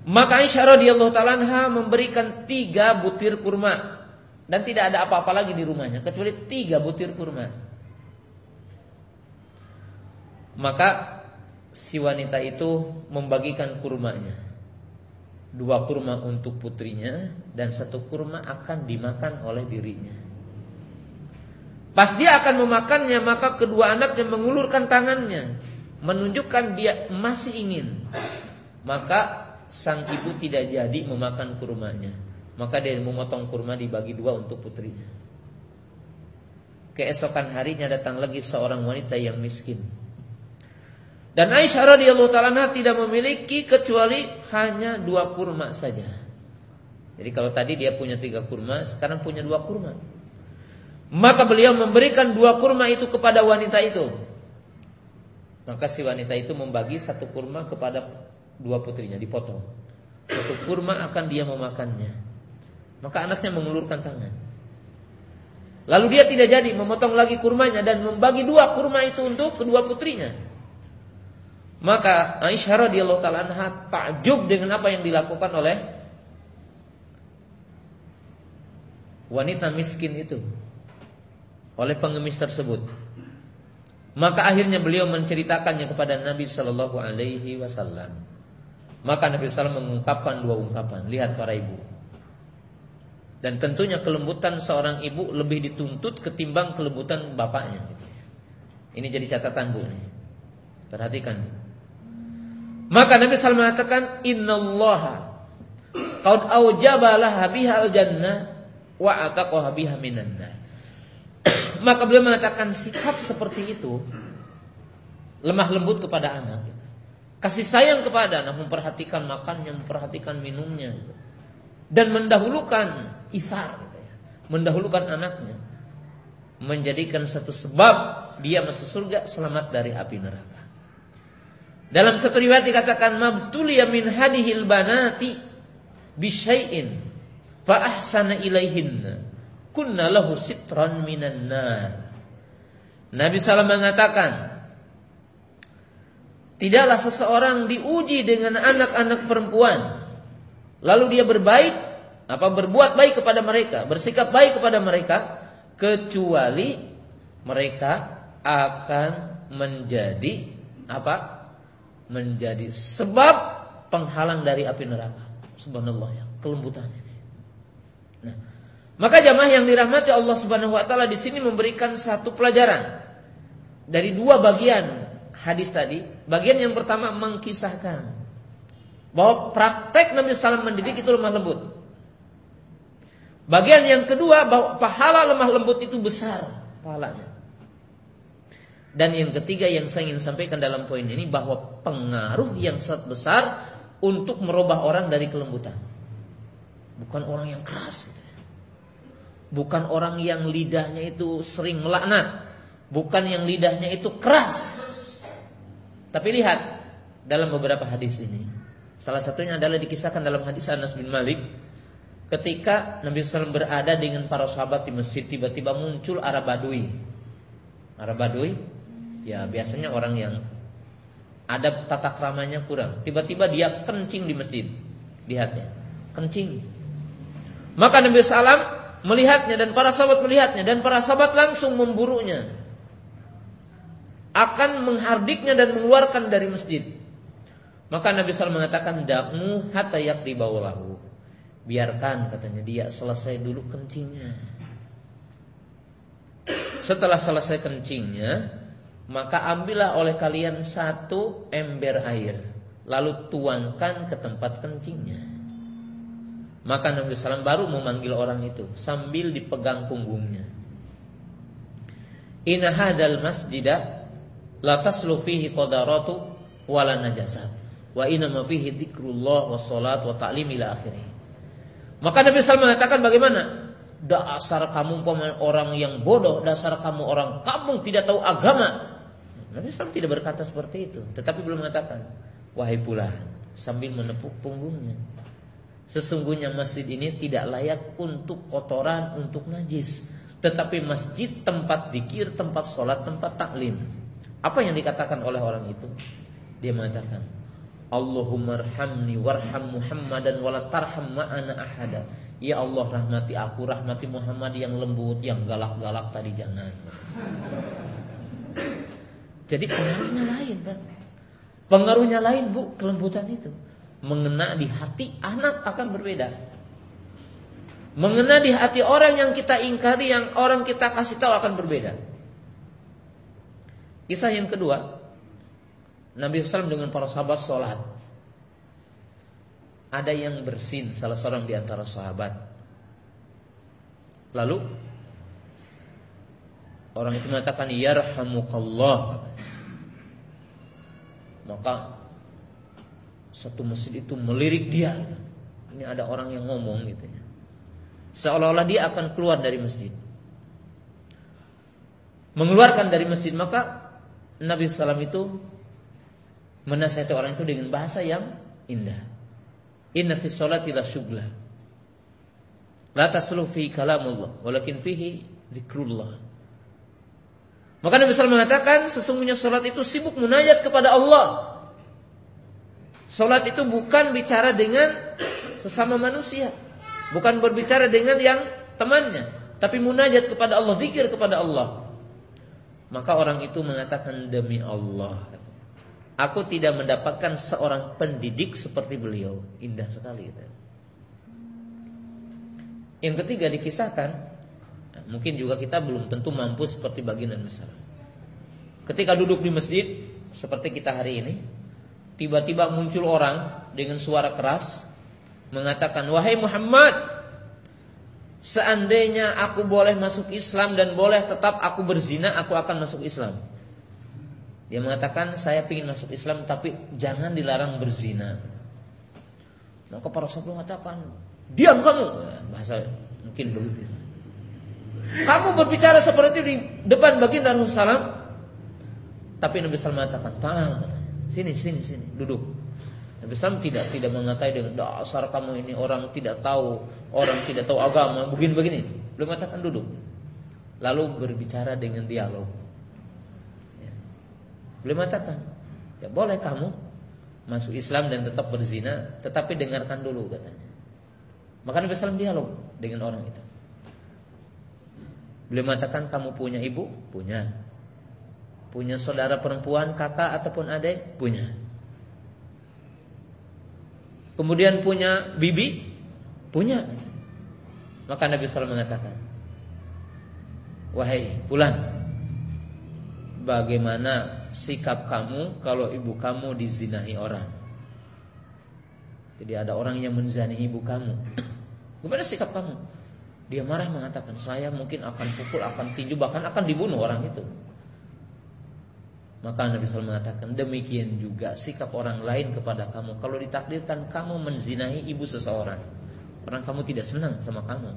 Maka Aisyah radhiyallahu taala memberikan tiga butir kurma dan tidak ada apa-apa lagi di rumahnya kecuali tiga butir kurma. Maka si wanita itu membagikan kurmanya. Dua kurma untuk putrinya dan satu kurma akan dimakan oleh dirinya. Pas dia akan memakannya maka kedua anaknya mengulurkan tangannya menunjukkan dia masih ingin. Maka sang ibu tidak jadi memakan kurmanya. Maka dia memotong kurma dibagi dua untuk putrinya. Keesokan harinya datang lagi seorang wanita yang miskin. Dan Aisyah radhiyallahu taala tidak memiliki kecuali hanya dua kurma saja. Jadi kalau tadi dia punya tiga kurma, sekarang punya dua kurma. Maka beliau memberikan dua kurma itu kepada wanita itu. Maka si wanita itu membagi satu kurma kepada dua putrinya dipotong. satu kurma akan dia memakannya. Maka anaknya mengulurkan tangan. Lalu dia tidak jadi memotong lagi kurmanya dan membagi dua kurma itu untuk kedua putrinya. Maka Aisyah radhiyallahu taala anha takjub dengan apa yang dilakukan oleh wanita miskin itu oleh pengemis tersebut. Maka akhirnya beliau menceritakannya kepada Nabi Shallallahu Alaihi Wasallam. Maka Nabi SAW mengungkapkan dua ungkapan. Lihat para ibu. Dan tentunya kelembutan seorang ibu lebih dituntut ketimbang kelembutan bapaknya. Ini jadi catatan bu. Perhatikan. Maka Nabi SAW mengatakan, Inna Allah Qad aujabalah bihal jannah wa ataqaha biha minan Maka beliau mengatakan sikap seperti itu lemah lembut kepada anak. Kasih sayang kepada anak, memperhatikan makannya, memperhatikan minumnya. Dan mendahulukan isar, gitu ya. mendahulukan anaknya. Menjadikan satu sebab dia masuk surga selamat dari api neraka. Dalam satu riwayat dikatakan mabtuliya min hadihil banati bisyai'in fa ahsana ilaihinna kunna lahu sitran minan nar. Nabi SAW mengatakan, tidaklah seseorang diuji dengan anak-anak perempuan, lalu dia berbaik, apa berbuat baik kepada mereka, bersikap baik kepada mereka, kecuali mereka akan menjadi apa? Menjadi sebab penghalang dari api neraka. Subhanallah ya, kelembutannya. Nah, maka jamaah yang dirahmati Allah Subhanahu wa taala di sini memberikan satu pelajaran dari dua bagian hadis tadi. Bagian yang pertama mengkisahkan bahwa praktek Nabi SAW mendidik itu lemah lembut. Bagian yang kedua bahwa pahala lemah lembut itu besar pahalanya. Dan yang ketiga yang saya ingin sampaikan dalam poin ini bahwa pengaruh yang sangat besar untuk merubah orang dari kelembutan. Bukan orang yang keras. Gitu bukan orang yang lidahnya itu sering melaknat, bukan yang lidahnya itu keras. Tapi lihat dalam beberapa hadis ini. Salah satunya adalah dikisahkan dalam hadis Anas bin Malik ketika Nabi SAW berada dengan para sahabat di masjid tiba-tiba muncul Arab Badui. Arab Badui ya biasanya orang yang ada tata keramanya kurang. Tiba-tiba dia kencing di masjid. Lihatnya, kencing. Maka Nabi SAW melihatnya dan para sahabat melihatnya dan para sahabat langsung memburunya. Akan menghardiknya dan mengeluarkan dari masjid. Maka Nabi SAW mengatakan dakmu hatta yakti bawalahu. Biarkan katanya dia selesai dulu kencingnya. Setelah selesai kencingnya, maka ambillah oleh kalian satu ember air, lalu tuangkan ke tempat kencingnya. Maka Nabi SAW baru memanggil orang itu sambil dipegang punggungnya. Inna hadal masjidah la taslu fihi qadaratu wala najasat wa inna ma fihi dzikrullah wa salat wa ta'lim ila akhirih. Maka Nabi SAW mengatakan bagaimana? Dasar kamu orang yang bodoh, dasar kamu orang kamu tidak tahu agama. Nabi SAW tidak berkata seperti itu, tetapi belum mengatakan, wahai pula sambil menepuk punggungnya. Sesungguhnya masjid ini tidak layak untuk kotoran, untuk najis. Tetapi masjid tempat dikir, tempat sholat, tempat taklim. Apa yang dikatakan oleh orang itu? Dia mengatakan, Allahumma arhamni warham Muhammadan wala tarham ma'ana ahada. Ya Allah rahmati aku, rahmati Muhammad yang lembut, yang galak-galak tadi jangan. Jadi pengaruhnya lain, Pak. Pengaruhnya lain, Bu, kelembutan itu mengena di hati anak akan berbeda. Mengena di hati orang yang kita ingkari, yang orang kita kasih tahu akan berbeda. Kisah yang kedua, Nabi SAW dengan para sahabat sholat. Ada yang bersin, salah seorang di antara sahabat. Lalu orang itu mengatakan yarhamukallah. Maka satu masjid itu melirik dia. Ini ada orang yang ngomong gitu ya. Seolah-olah dia akan keluar dari masjid. Mengeluarkan dari masjid maka Nabi SAW itu menasihati orang itu dengan bahasa yang indah. Inna fi salati la syuglah. La taslu fi kalamullah, walakin fihi zikrullah. Maka Nabi SAW mengatakan sesungguhnya salat itu sibuk munajat kepada Allah. Salat itu bukan bicara dengan sesama manusia, bukan berbicara dengan yang temannya, tapi munajat kepada Allah, zikir kepada Allah. Maka orang itu mengatakan demi Allah, aku tidak mendapatkan seorang pendidik seperti beliau. Indah sekali. Yang ketiga dikisahkan Mungkin juga kita belum tentu mampu seperti baginda besar. Ketika duduk di masjid seperti kita hari ini, tiba-tiba muncul orang dengan suara keras mengatakan, "Wahai Muhammad, seandainya aku boleh masuk Islam dan boleh tetap aku berzina, aku akan masuk Islam." Dia mengatakan, "Saya ingin masuk Islam tapi jangan dilarang berzina." Maka para sahabat mengatakan, "Diam kamu." Bahasa mungkin begitu. Kamu berbicara seperti di depan baginda Rasulullah Tapi Nabi SAW mengatakan, "Ta'al." Sini, sini, sini, duduk. Nabi SAW tidak tidak mengatai dengan dasar kamu ini orang tidak tahu, orang tidak tahu agama, begini-begini. Beliau mengatakan duduk. Lalu berbicara dengan dialog. Ya. Beliau mengatakan, ya boleh kamu masuk Islam dan tetap berzina, tetapi dengarkan dulu katanya. Maka Nabi SAW dialog dengan orang itu. Beliau mengatakan kamu punya ibu? Punya. Punya saudara perempuan, kakak ataupun adik? Punya. Kemudian punya bibi? Punya. Maka Nabi SAW mengatakan, Wahai pulang, bagaimana sikap kamu kalau ibu kamu dizinahi orang? Jadi ada orang yang menzani ibu kamu. Gimana sikap kamu? Dia marah mengatakan saya mungkin akan pukul, akan tinju, bahkan akan dibunuh orang itu. Maka Nabi SAW mengatakan demikian juga sikap orang lain kepada kamu. Kalau ditakdirkan kamu menzinahi ibu seseorang, orang kamu tidak senang sama kamu.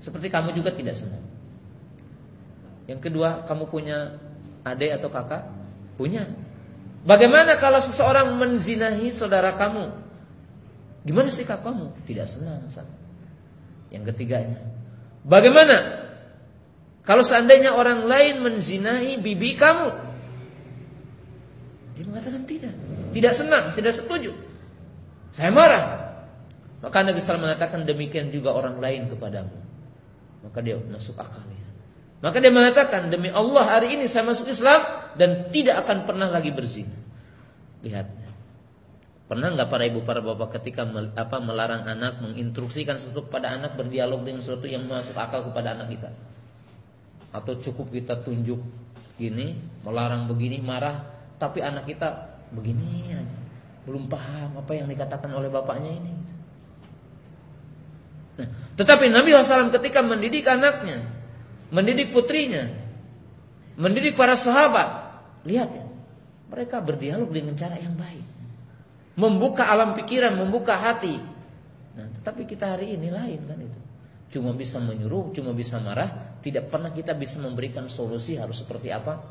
Seperti kamu juga tidak senang. Yang kedua, kamu punya adik atau kakak? Punya. Bagaimana kalau seseorang menzinahi saudara kamu? Gimana sikap kamu? Tidak senang. Yang ketiganya, Bagaimana kalau seandainya orang lain menzinahi bibi kamu? Dia mengatakan tidak, tidak senang, tidak setuju. Saya marah. Maka Nabi SAW mengatakan demikian juga orang lain kepadamu. Maka dia masuk akalnya. Maka dia mengatakan demi Allah hari ini saya masuk Islam dan tidak akan pernah lagi berzina. Lihat. Pernah nggak para ibu para bapak ketika apa melarang anak menginstruksikan sesuatu kepada anak berdialog dengan sesuatu yang masuk akal kepada anak kita? Atau cukup kita tunjuk gini, melarang begini, marah, tapi anak kita begini aja. Belum paham apa yang dikatakan oleh bapaknya ini. Nah, tetapi Nabi SAW ketika mendidik anaknya, mendidik putrinya, mendidik para sahabat, lihat ya, mereka berdialog dengan cara yang baik membuka alam pikiran, membuka hati. Nah, tetapi kita hari ini lain kan itu. Cuma bisa menyuruh, cuma bisa marah, tidak pernah kita bisa memberikan solusi harus seperti apa.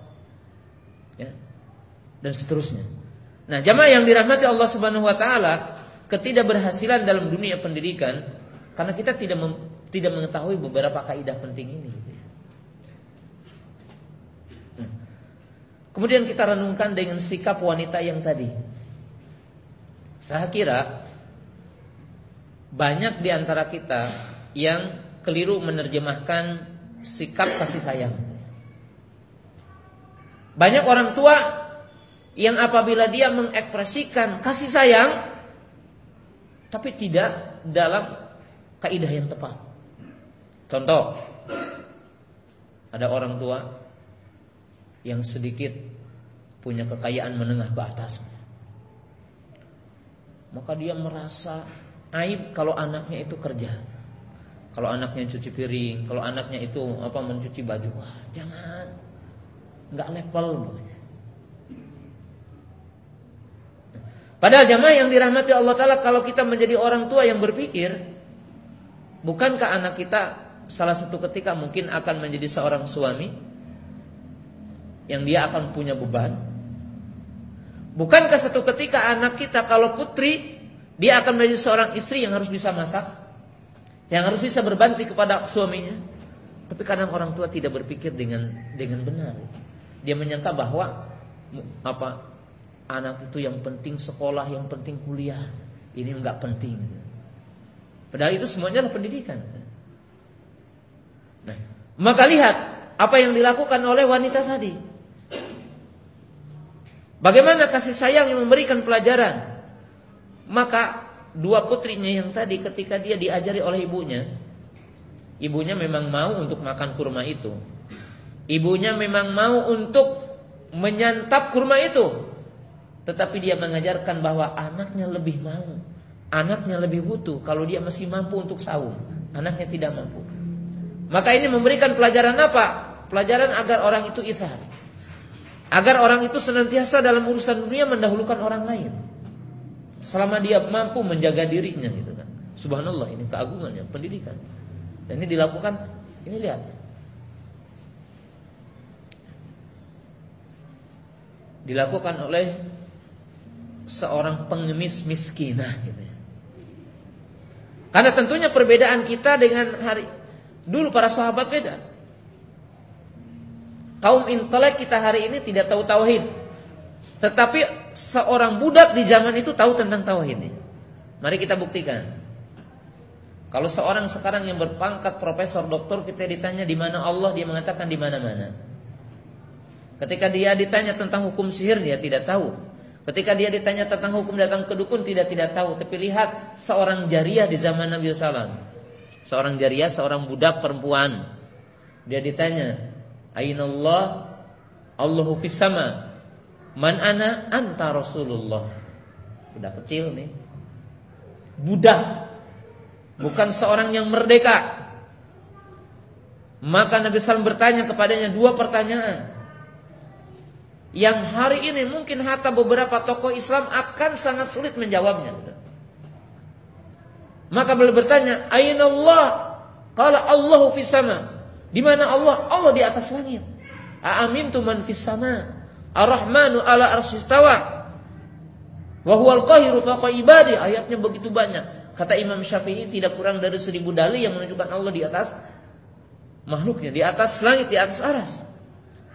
Ya. Dan seterusnya. Nah, jamaah yang dirahmati Allah Subhanahu wa taala, ketidakberhasilan dalam dunia pendidikan karena kita tidak mem, tidak mengetahui beberapa kaidah penting ini gitu ya. Nah, kemudian kita renungkan dengan sikap wanita yang tadi saya kira banyak di antara kita yang keliru menerjemahkan sikap kasih sayang. Banyak orang tua yang apabila dia mengekspresikan kasih sayang tapi tidak dalam kaidah yang tepat. Contoh, ada orang tua yang sedikit punya kekayaan menengah ke atas maka dia merasa aib kalau anaknya itu kerja. Kalau anaknya cuci piring, kalau anaknya itu apa mencuci baju, wah jangan, nggak level. Padahal jamaah yang dirahmati Allah Taala kalau kita menjadi orang tua yang berpikir, bukankah anak kita salah satu ketika mungkin akan menjadi seorang suami yang dia akan punya beban, Bukankah satu ketika anak kita kalau putri Dia akan menjadi seorang istri yang harus bisa masak, yang harus bisa berbakti kepada suaminya. Tapi kadang orang tua tidak berpikir dengan dengan benar. Dia menyangka bahwa apa anak itu yang penting sekolah, yang penting kuliah. Ini enggak penting. Padahal itu semuanya adalah pendidikan. Nah, maka lihat apa yang dilakukan oleh wanita tadi. Bagaimana kasih sayang yang memberikan pelajaran maka dua putrinya yang tadi ketika dia diajari oleh ibunya, ibunya memang mau untuk makan kurma itu. Ibunya memang mau untuk menyantap kurma itu. Tetapi dia mengajarkan bahwa anaknya lebih mau, anaknya lebih butuh kalau dia masih mampu untuk sahur, anaknya tidak mampu. Maka ini memberikan pelajaran apa? Pelajaran agar orang itu isar. Agar orang itu senantiasa dalam urusan dunia mendahulukan orang lain selama dia mampu menjaga dirinya gitu kan. Subhanallah ini keagungannya pendidikan. Dan ini dilakukan ini lihat. Dilakukan oleh seorang pengemis miskinah gitu ya. Karena tentunya perbedaan kita dengan hari dulu para sahabat beda. Kaum intelek kita hari ini tidak tahu tauhid. Tetapi seorang budak di zaman itu tahu tentang tauhid. Mari kita buktikan. Kalau seorang sekarang yang berpangkat profesor, doktor, kita ditanya di mana Allah, dia mengatakan di mana-mana. Ketika dia ditanya tentang hukum sihir, dia tidak tahu. Ketika dia ditanya tentang hukum datang ke dukun, tidak tidak tahu. Tapi lihat seorang jariah di zaman Nabi SAW. Seorang jariah, seorang budak perempuan. Dia ditanya, Ainallah Allahu fis sama. Man ana anta Rasulullah. Budak kecil nih. Budak. Bukan seorang yang merdeka. Maka Nabi SAW bertanya kepadanya dua pertanyaan. Yang hari ini mungkin hatta beberapa tokoh Islam akan sangat sulit menjawabnya. Maka beliau bertanya, Aina Allah? Kalau Allahu fis sama. Di mana Allah? Allah di atas langit. Aamintu man fis sama. Ar-Rahmanu ala arsistawa. Wa huwal qahiru fawqa ibadi. Ayatnya begitu banyak. Kata Imam Syafi'i tidak kurang dari seribu dalil yang menunjukkan Allah di atas makhluknya, di atas langit, di atas aras.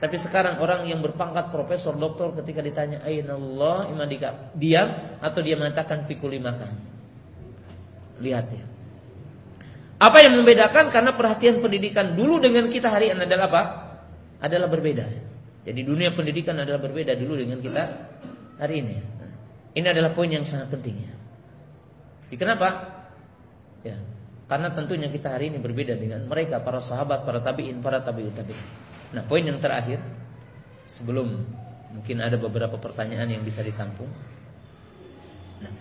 Tapi sekarang orang yang berpangkat profesor, doktor ketika ditanya Aina Allah, iman diam atau dia mengatakan pikuli makan. Lihat ya. Apa yang membedakan karena perhatian pendidikan dulu dengan kita hari ini adalah apa? Adalah berbeda. Jadi dunia pendidikan adalah berbeda dulu dengan kita hari ini. Ini adalah poin yang sangat penting. Jadi kenapa? Ya, karena tentunya kita hari ini berbeda dengan mereka para sahabat, para tabiin, para tabiut tabiin. Nah, poin yang terakhir sebelum mungkin ada beberapa pertanyaan yang bisa ditampung. Nah,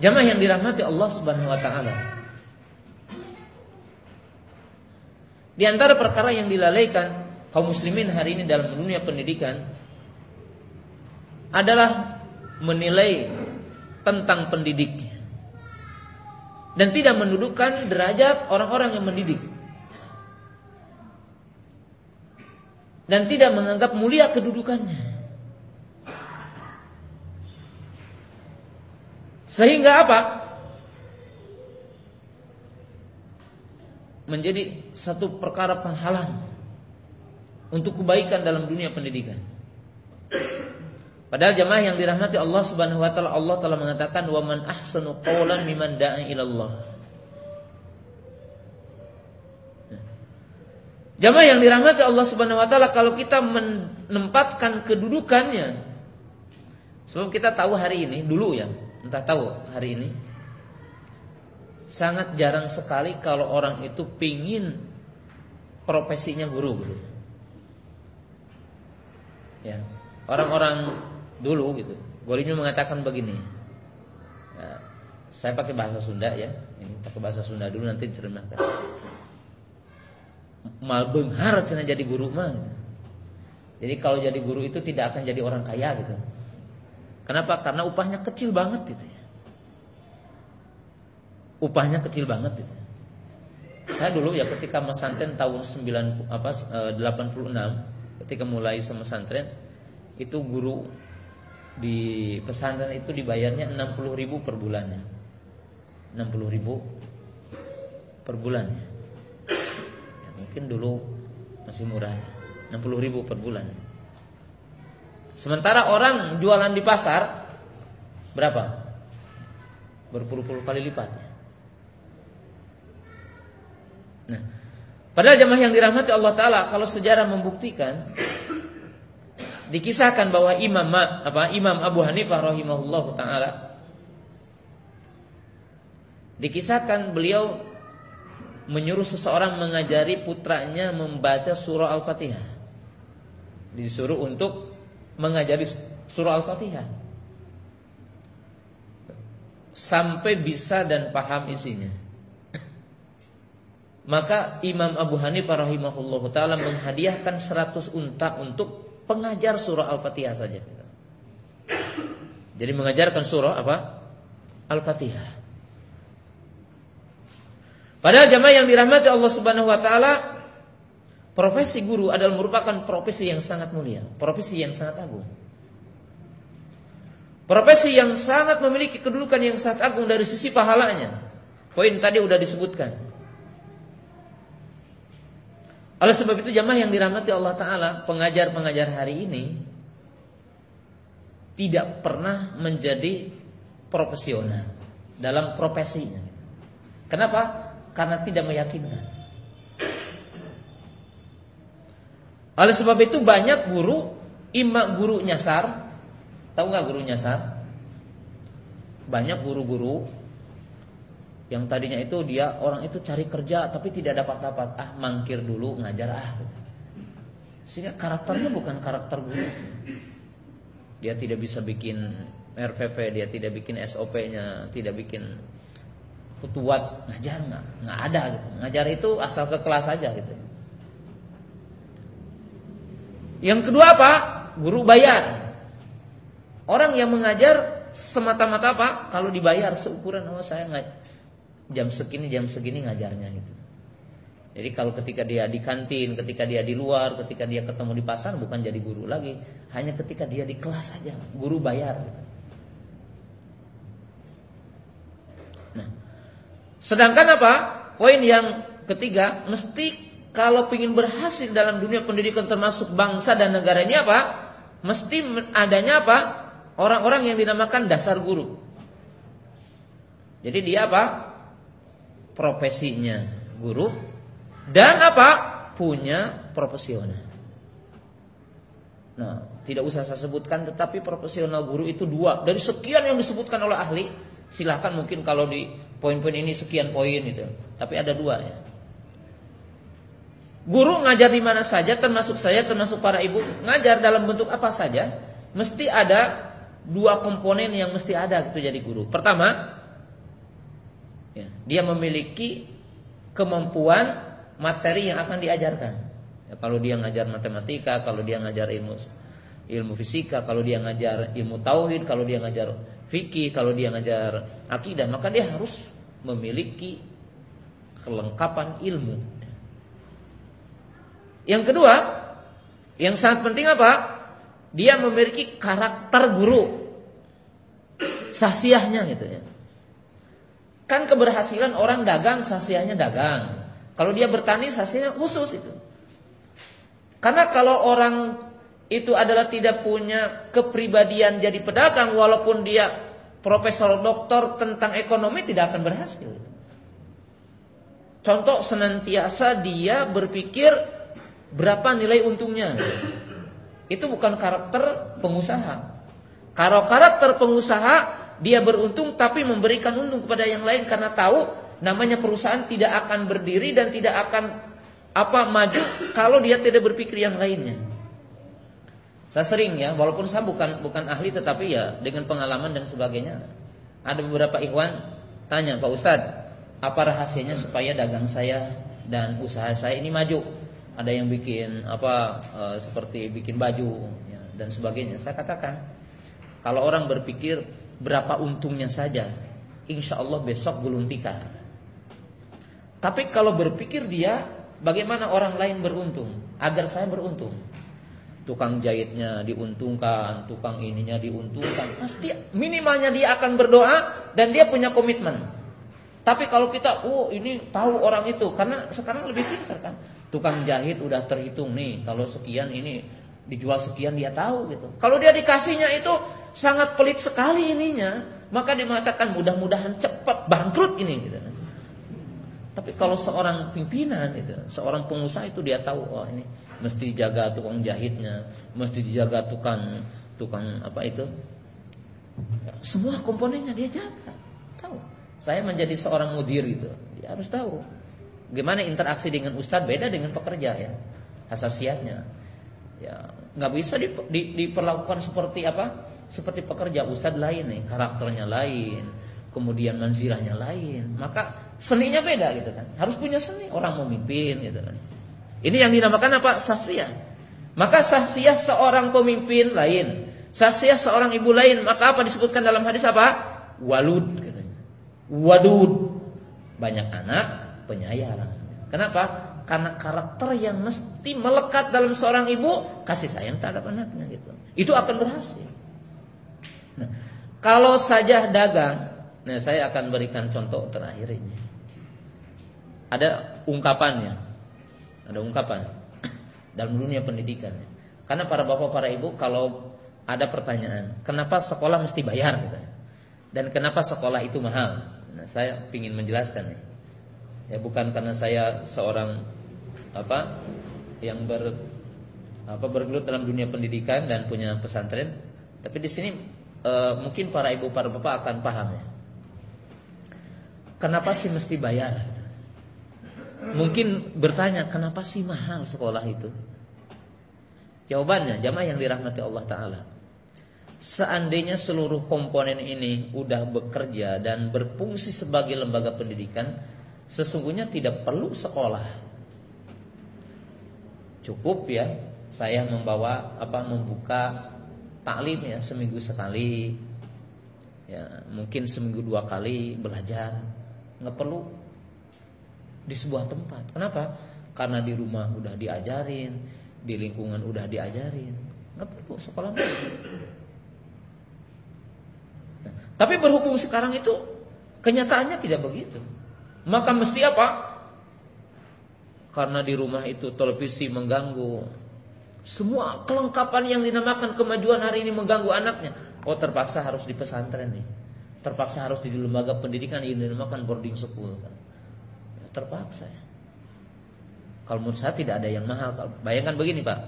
jamaah yang dirahmati Allah Subhanahu wa taala. Di antara perkara yang dilalaikan kaum muslimin hari ini dalam dunia pendidikan adalah menilai tentang pendidik dan tidak mendudukan derajat orang-orang yang mendidik dan tidak menganggap mulia kedudukannya sehingga apa menjadi satu perkara penghalang untuk kebaikan dalam dunia pendidikan. Padahal jemaah yang dirahmati Allah Subhanahu wa taala Allah telah mengatakan wa man ahsanu qawlan mimman da'a ila Allah. Jamaah yang dirahmati Allah Subhanahu wa taala kalau kita menempatkan kedudukannya sebab kita tahu hari ini dulu ya, entah tahu hari ini sangat jarang sekali kalau orang itu pingin profesinya guru gitu. Ya orang-orang dulu gitu. Gorinyo mengatakan begini ya, saya pakai bahasa Sunda ya ini pakai bahasa Sunda dulu nanti diterjemahkan mal benghar cina jadi guru mah gitu. jadi kalau jadi guru itu tidak akan jadi orang kaya gitu. Kenapa? Karena upahnya kecil banget gitu ya. Upahnya kecil banget gitu. Saya dulu ya ketika mesantren tahun 9 apa 86 eh, ketika mulai sama itu guru di pesantren itu dibayarnya 60 ribu per bulannya. 60 ribu per bulan. Mungkin dulu masih murah, 60 ribu per bulan. Sementara orang jualan di pasar berapa? Berpuluh-puluh kali lipat. Nah, padahal jamaah yang dirahmati Allah Taala, kalau sejarah membuktikan, dikisahkan bahwa Imam apa Imam Abu Hanifah rahimahullah taala dikisahkan beliau menyuruh seseorang mengajari putranya membaca surah Al-Fatihah. Disuruh untuk mengajari surah Al-Fatihah. Sampai bisa dan paham isinya. Maka Imam Abu Hanifah rahimahullah taala menghadiahkan 100 unta untuk pengajar surah Al-Fatihah saja. Jadi mengajarkan surah apa? Al-Fatihah. Padahal jamaah yang dirahmati Allah Subhanahu wa taala, profesi guru adalah merupakan profesi yang sangat mulia, profesi yang sangat agung. Profesi yang sangat memiliki kedudukan yang sangat agung dari sisi pahalanya. Poin tadi sudah disebutkan. Oleh sebab itu jamaah yang dirahmati Allah Ta'ala Pengajar-pengajar hari ini Tidak pernah menjadi profesional Dalam profesinya Kenapa? Karena tidak meyakinkan. Oleh sebab itu banyak guru, imak guru nyasar, tahu nggak guru nyasar? Banyak guru-guru yang tadinya itu dia orang itu cari kerja tapi tidak dapat dapat ah mangkir dulu ngajar ah sehingga karakternya bukan karakter guru dia tidak bisa bikin RVV dia tidak bikin SOP-nya tidak bikin Kutuat ngajar nggak? Nggak ada gitu. Ngajar itu asal ke kelas saja gitu. Yang kedua apa? Guru bayar. Orang yang mengajar semata-mata apa? Kalau dibayar seukuran oh saya nggak jam segini jam segini ngajarnya gitu. Jadi kalau ketika dia di kantin, ketika dia di luar, ketika dia ketemu di pasar bukan jadi guru lagi, hanya ketika dia di kelas saja, guru bayar. Gitu. Sedangkan apa? Poin yang ketiga, mesti kalau ingin berhasil dalam dunia pendidikan termasuk bangsa dan negara ini apa? Mesti adanya apa? Orang-orang yang dinamakan dasar guru. Jadi dia apa? Profesinya guru dan apa? Punya profesional. Nah, tidak usah saya sebutkan tetapi profesional guru itu dua dari sekian yang disebutkan oleh ahli Silahkan mungkin kalau di poin-poin ini sekian poin itu. Tapi ada dua ya. Guru ngajar di mana saja termasuk saya termasuk para ibu ngajar dalam bentuk apa saja mesti ada dua komponen yang mesti ada gitu jadi guru. Pertama, ya, dia memiliki kemampuan materi yang akan diajarkan. Ya, kalau dia ngajar matematika, kalau dia ngajar ilmu ilmu fisika, kalau dia ngajar ilmu tauhid, kalau dia ngajar fikih, kalau dia ngajar akidah, maka dia harus memiliki kelengkapan ilmu. Yang kedua, yang sangat penting apa? Dia memiliki karakter guru. Sasiahnya gitu ya. Kan keberhasilan orang dagang sasiahnya dagang. Kalau dia bertani sasiahnya khusus itu. Karena kalau orang itu adalah tidak punya kepribadian jadi pedagang walaupun dia profesor doktor tentang ekonomi tidak akan berhasil. Contoh senantiasa dia berpikir berapa nilai untungnya. Itu bukan karakter pengusaha. Kalau karakter pengusaha dia beruntung tapi memberikan untung kepada yang lain karena tahu namanya perusahaan tidak akan berdiri dan tidak akan apa maju kalau dia tidak berpikir yang lainnya. Saya sering ya, walaupun saya bukan bukan ahli tetapi ya dengan pengalaman dan sebagainya. Ada beberapa ikhwan tanya, Pak Ustadz, apa rahasianya supaya dagang saya dan usaha saya ini maju? Ada yang bikin apa e, seperti bikin baju ya, dan sebagainya. Saya katakan, kalau orang berpikir berapa untungnya saja, insya Allah besok gulung tikar. Tapi kalau berpikir dia bagaimana orang lain beruntung agar saya beruntung tukang jahitnya diuntungkan, tukang ininya diuntungkan. Pasti minimalnya dia akan berdoa dan dia punya komitmen. Tapi kalau kita, oh ini tahu orang itu, karena sekarang lebih pintar kan. Tukang jahit udah terhitung nih, kalau sekian ini dijual sekian dia tahu gitu. Kalau dia dikasihnya itu sangat pelit sekali ininya, maka dia mengatakan mudah-mudahan cepat bangkrut ini gitu. Tapi kalau seorang pimpinan itu, seorang pengusaha itu dia tahu oh ini mesti dijaga tukang jahitnya, mesti dijaga tukang tukang apa itu. Semua komponennya dia jaga. Tahu. Saya menjadi seorang mudir itu, dia harus tahu gimana interaksi dengan ustadz beda dengan pekerja ya. Hasasiatnya. Ya, nggak bisa di, di, diperlakukan seperti apa? Seperti pekerja ustadz lain nih, karakternya lain, kemudian manzilahnya lain. Maka Seninya beda gitu kan. Harus punya seni orang memimpin gitu kan. Ini yang dinamakan apa? Sahsiah. Maka sahsiah seorang pemimpin lain, sahsiah seorang ibu lain, maka apa disebutkan dalam hadis apa? Walud katanya. Wadud. Banyak anak, penyayang. Kenapa? Karena karakter yang mesti melekat dalam seorang ibu kasih sayang terhadap anaknya gitu. Itu akan berhasil. Nah, kalau saja dagang, nah saya akan berikan contoh terakhir ini ada ungkapannya. Ada ungkapan dalam dunia pendidikan. Karena para bapak, para ibu kalau ada pertanyaan, kenapa sekolah mesti bayar. Dan kenapa sekolah itu mahal? Nah, saya ingin menjelaskan nih. Ya bukan karena saya seorang apa yang ber apa bergelut dalam dunia pendidikan dan punya pesantren, tapi di sini e, mungkin para ibu para bapak akan paham ya. Kenapa sih mesti bayar? Mungkin bertanya, kenapa sih mahal sekolah itu? Jawabannya, jamaah yang dirahmati Allah Ta'ala. Seandainya seluruh komponen ini udah bekerja dan berfungsi sebagai lembaga pendidikan, sesungguhnya tidak perlu sekolah. Cukup ya, saya membawa apa membuka taklim ya seminggu sekali, ya mungkin seminggu dua kali belajar, nggak perlu di sebuah tempat. Kenapa? Karena di rumah udah diajarin, di lingkungan udah diajarin. Nggak perlu sekolah. Nah, tapi berhubung sekarang itu kenyataannya tidak begitu. Maka mesti apa? Karena di rumah itu televisi mengganggu. Semua kelengkapan yang dinamakan kemajuan hari ini mengganggu anaknya. Oh terpaksa harus di pesantren nih. Terpaksa harus di lembaga pendidikan yang dinamakan boarding school kan terpaksa. Kalau menurut saya tidak ada yang mahal. Bayangkan begini Pak,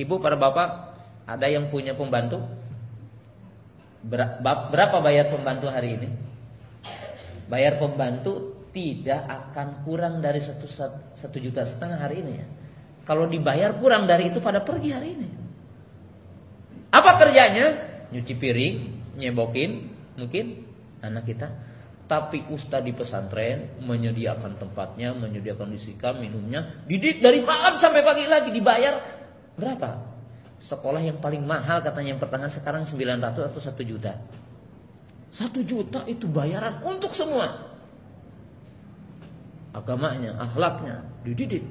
ibu para bapak ada yang punya pembantu. Berapa bayar pembantu hari ini? Bayar pembantu tidak akan kurang dari satu, satu juta setengah hari ini ya. Kalau dibayar kurang dari itu pada pergi hari ini. Apa kerjanya? Nyuci piring, nyebokin, mungkin anak kita tapi ustadz di pesantren menyediakan tempatnya, menyediakan disika, minumnya, didik dari malam sampai pagi lagi dibayar berapa? Sekolah yang paling mahal katanya yang pertengahan sekarang 900 atau 1 juta. 1 juta itu bayaran untuk semua. Agamanya, akhlaknya, dididik.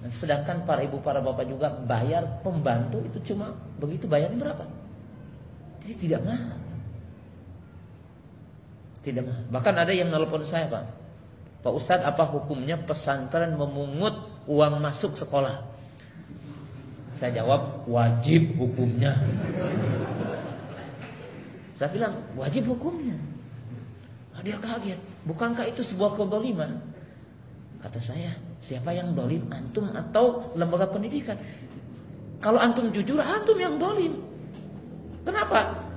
Nah, sedangkan para ibu, para bapak juga bayar pembantu itu cuma begitu bayarnya berapa? Jadi tidak mahal. Tidak Bahkan ada yang nelpon saya Pak. Pak Ustadz apa hukumnya pesantren memungut uang masuk sekolah? Saya jawab wajib hukumnya. Saya bilang wajib hukumnya. Nah, dia kaget. Bukankah itu sebuah kedoliman? Kata saya, siapa yang dolim? Antum atau lembaga pendidikan? Kalau antum jujur, antum yang dolim. Kenapa?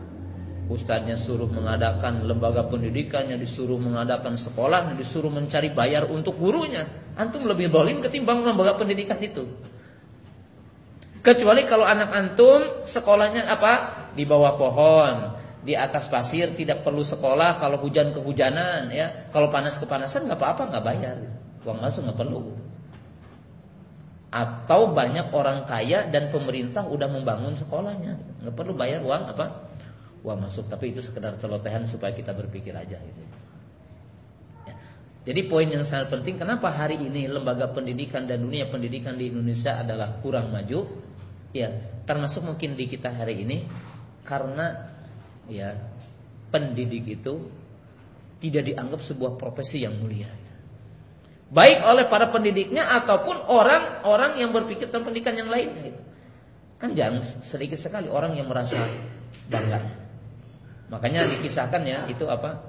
Ustadznya suruh mengadakan lembaga pendidikannya, disuruh mengadakan sekolah, disuruh mencari bayar untuk gurunya. Antum lebih dolim ketimbang lembaga pendidikan itu. Kecuali kalau anak antum sekolahnya apa? Di bawah pohon, di atas pasir, tidak perlu sekolah. Kalau hujan kehujanan, ya, kalau panas kepanasan nggak apa-apa, nggak bayar. Uang masuk nggak perlu. Atau banyak orang kaya dan pemerintah udah membangun sekolahnya, nggak perlu bayar uang apa? Uang masuk tapi itu sekedar celotehan supaya kita berpikir aja gitu. Ya. Jadi poin yang sangat penting kenapa hari ini lembaga pendidikan dan dunia pendidikan di Indonesia adalah kurang maju? Ya, termasuk mungkin di kita hari ini karena ya pendidik itu tidak dianggap sebuah profesi yang mulia. Baik oleh para pendidiknya ataupun orang-orang yang berpikir tentang pendidikan yang lainnya. Gitu. Kan jarang sedikit sekali orang yang merasa bangga. Makanya dikisahkan ya itu apa?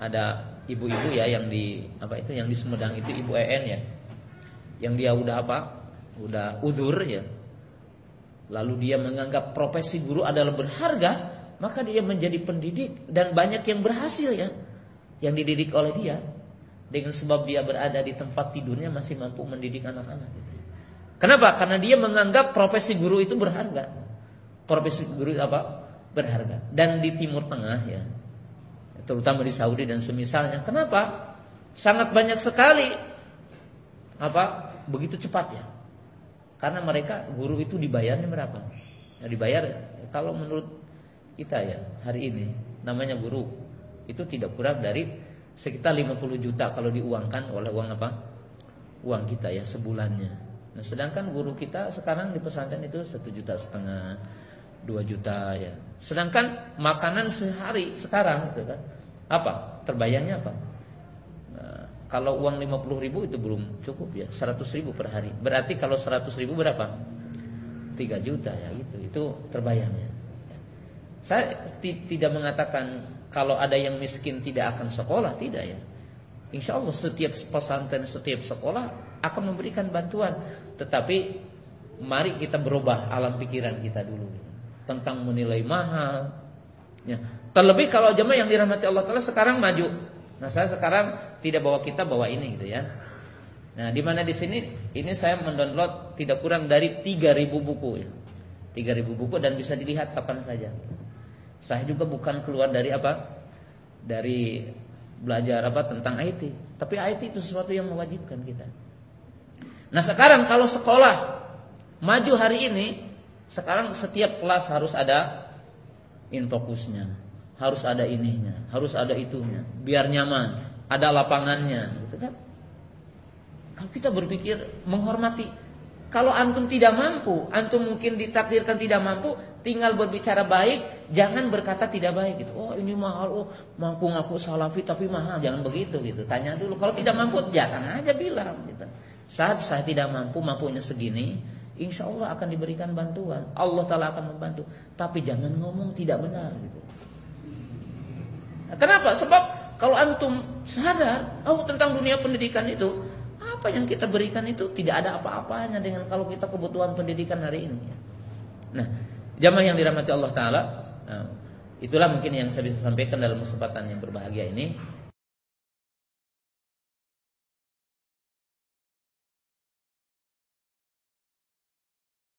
Ada ibu-ibu ya yang di apa itu yang di Sumedang itu ibu EN ya. Yang dia udah apa? Udah uzur ya. Lalu dia menganggap profesi guru adalah berharga, maka dia menjadi pendidik dan banyak yang berhasil ya. Yang dididik oleh dia dengan sebab dia berada di tempat tidurnya masih mampu mendidik anak-anak gitu. Kenapa? Karena dia menganggap profesi guru itu berharga. Profesi guru apa? Berharga. Dan di Timur Tengah ya, terutama di Saudi dan semisalnya. Kenapa? Sangat banyak sekali apa? Begitu cepat ya. Karena mereka guru itu dibayarnya berapa? Ya, dibayar kalau menurut kita ya hari ini namanya guru itu tidak kurang dari sekitar 50 juta kalau diuangkan oleh uang apa? Uang kita ya sebulannya. Nah, sedangkan guru kita sekarang di pesantren itu satu juta setengah, dua juta ya. Sedangkan makanan sehari sekarang itu kan apa? Terbayangnya apa? Nah, kalau uang 50 ribu itu belum cukup ya, 100 ribu per hari. Berarti kalau 100 ribu berapa? 3 juta ya gitu. Itu terbayangnya. Saya tidak mengatakan kalau ada yang miskin tidak akan sekolah, tidak ya. Insya Allah setiap pesantren, setiap sekolah akan memberikan bantuan. Tetapi mari kita berubah alam pikiran kita dulu tentang menilai mahal. Ya. Terlebih kalau jemaah yang dirahmati Allah Taala sekarang maju. Nah saya sekarang tidak bawa kita bawa ini gitu ya. Nah di mana di sini ini saya mendownload tidak kurang dari 3000 buku ya. 3000 buku dan bisa dilihat kapan saja. Saya juga bukan keluar dari apa? Dari belajar apa tentang IT. Tapi IT itu sesuatu yang mewajibkan kita. Nah sekarang kalau sekolah maju hari ini, sekarang setiap kelas harus ada infokusnya, harus ada ininya, harus ada itunya, biar nyaman, ada lapangannya, gitu kan? Kalau kita berpikir menghormati, kalau antum tidak mampu, antum mungkin ditakdirkan tidak mampu, tinggal berbicara baik, jangan berkata tidak baik gitu. Oh ini mahal, oh mampu ngaku salafi tapi mahal, jangan begitu gitu. Tanya dulu, kalau tidak mampu jangan aja bilang gitu. Saat saya tidak mampu, mampunya segini, insya Allah akan diberikan bantuan. Allah Ta'ala akan membantu. Tapi jangan ngomong tidak benar. Gitu. Nah, kenapa? Sebab kalau antum sadar oh, tentang dunia pendidikan itu, apa yang kita berikan itu tidak ada apa-apanya dengan kalau kita kebutuhan pendidikan hari ini. Nah, jamaah yang dirahmati Allah Ta'ala, nah, itulah mungkin yang saya bisa sampaikan dalam kesempatan yang berbahagia ini.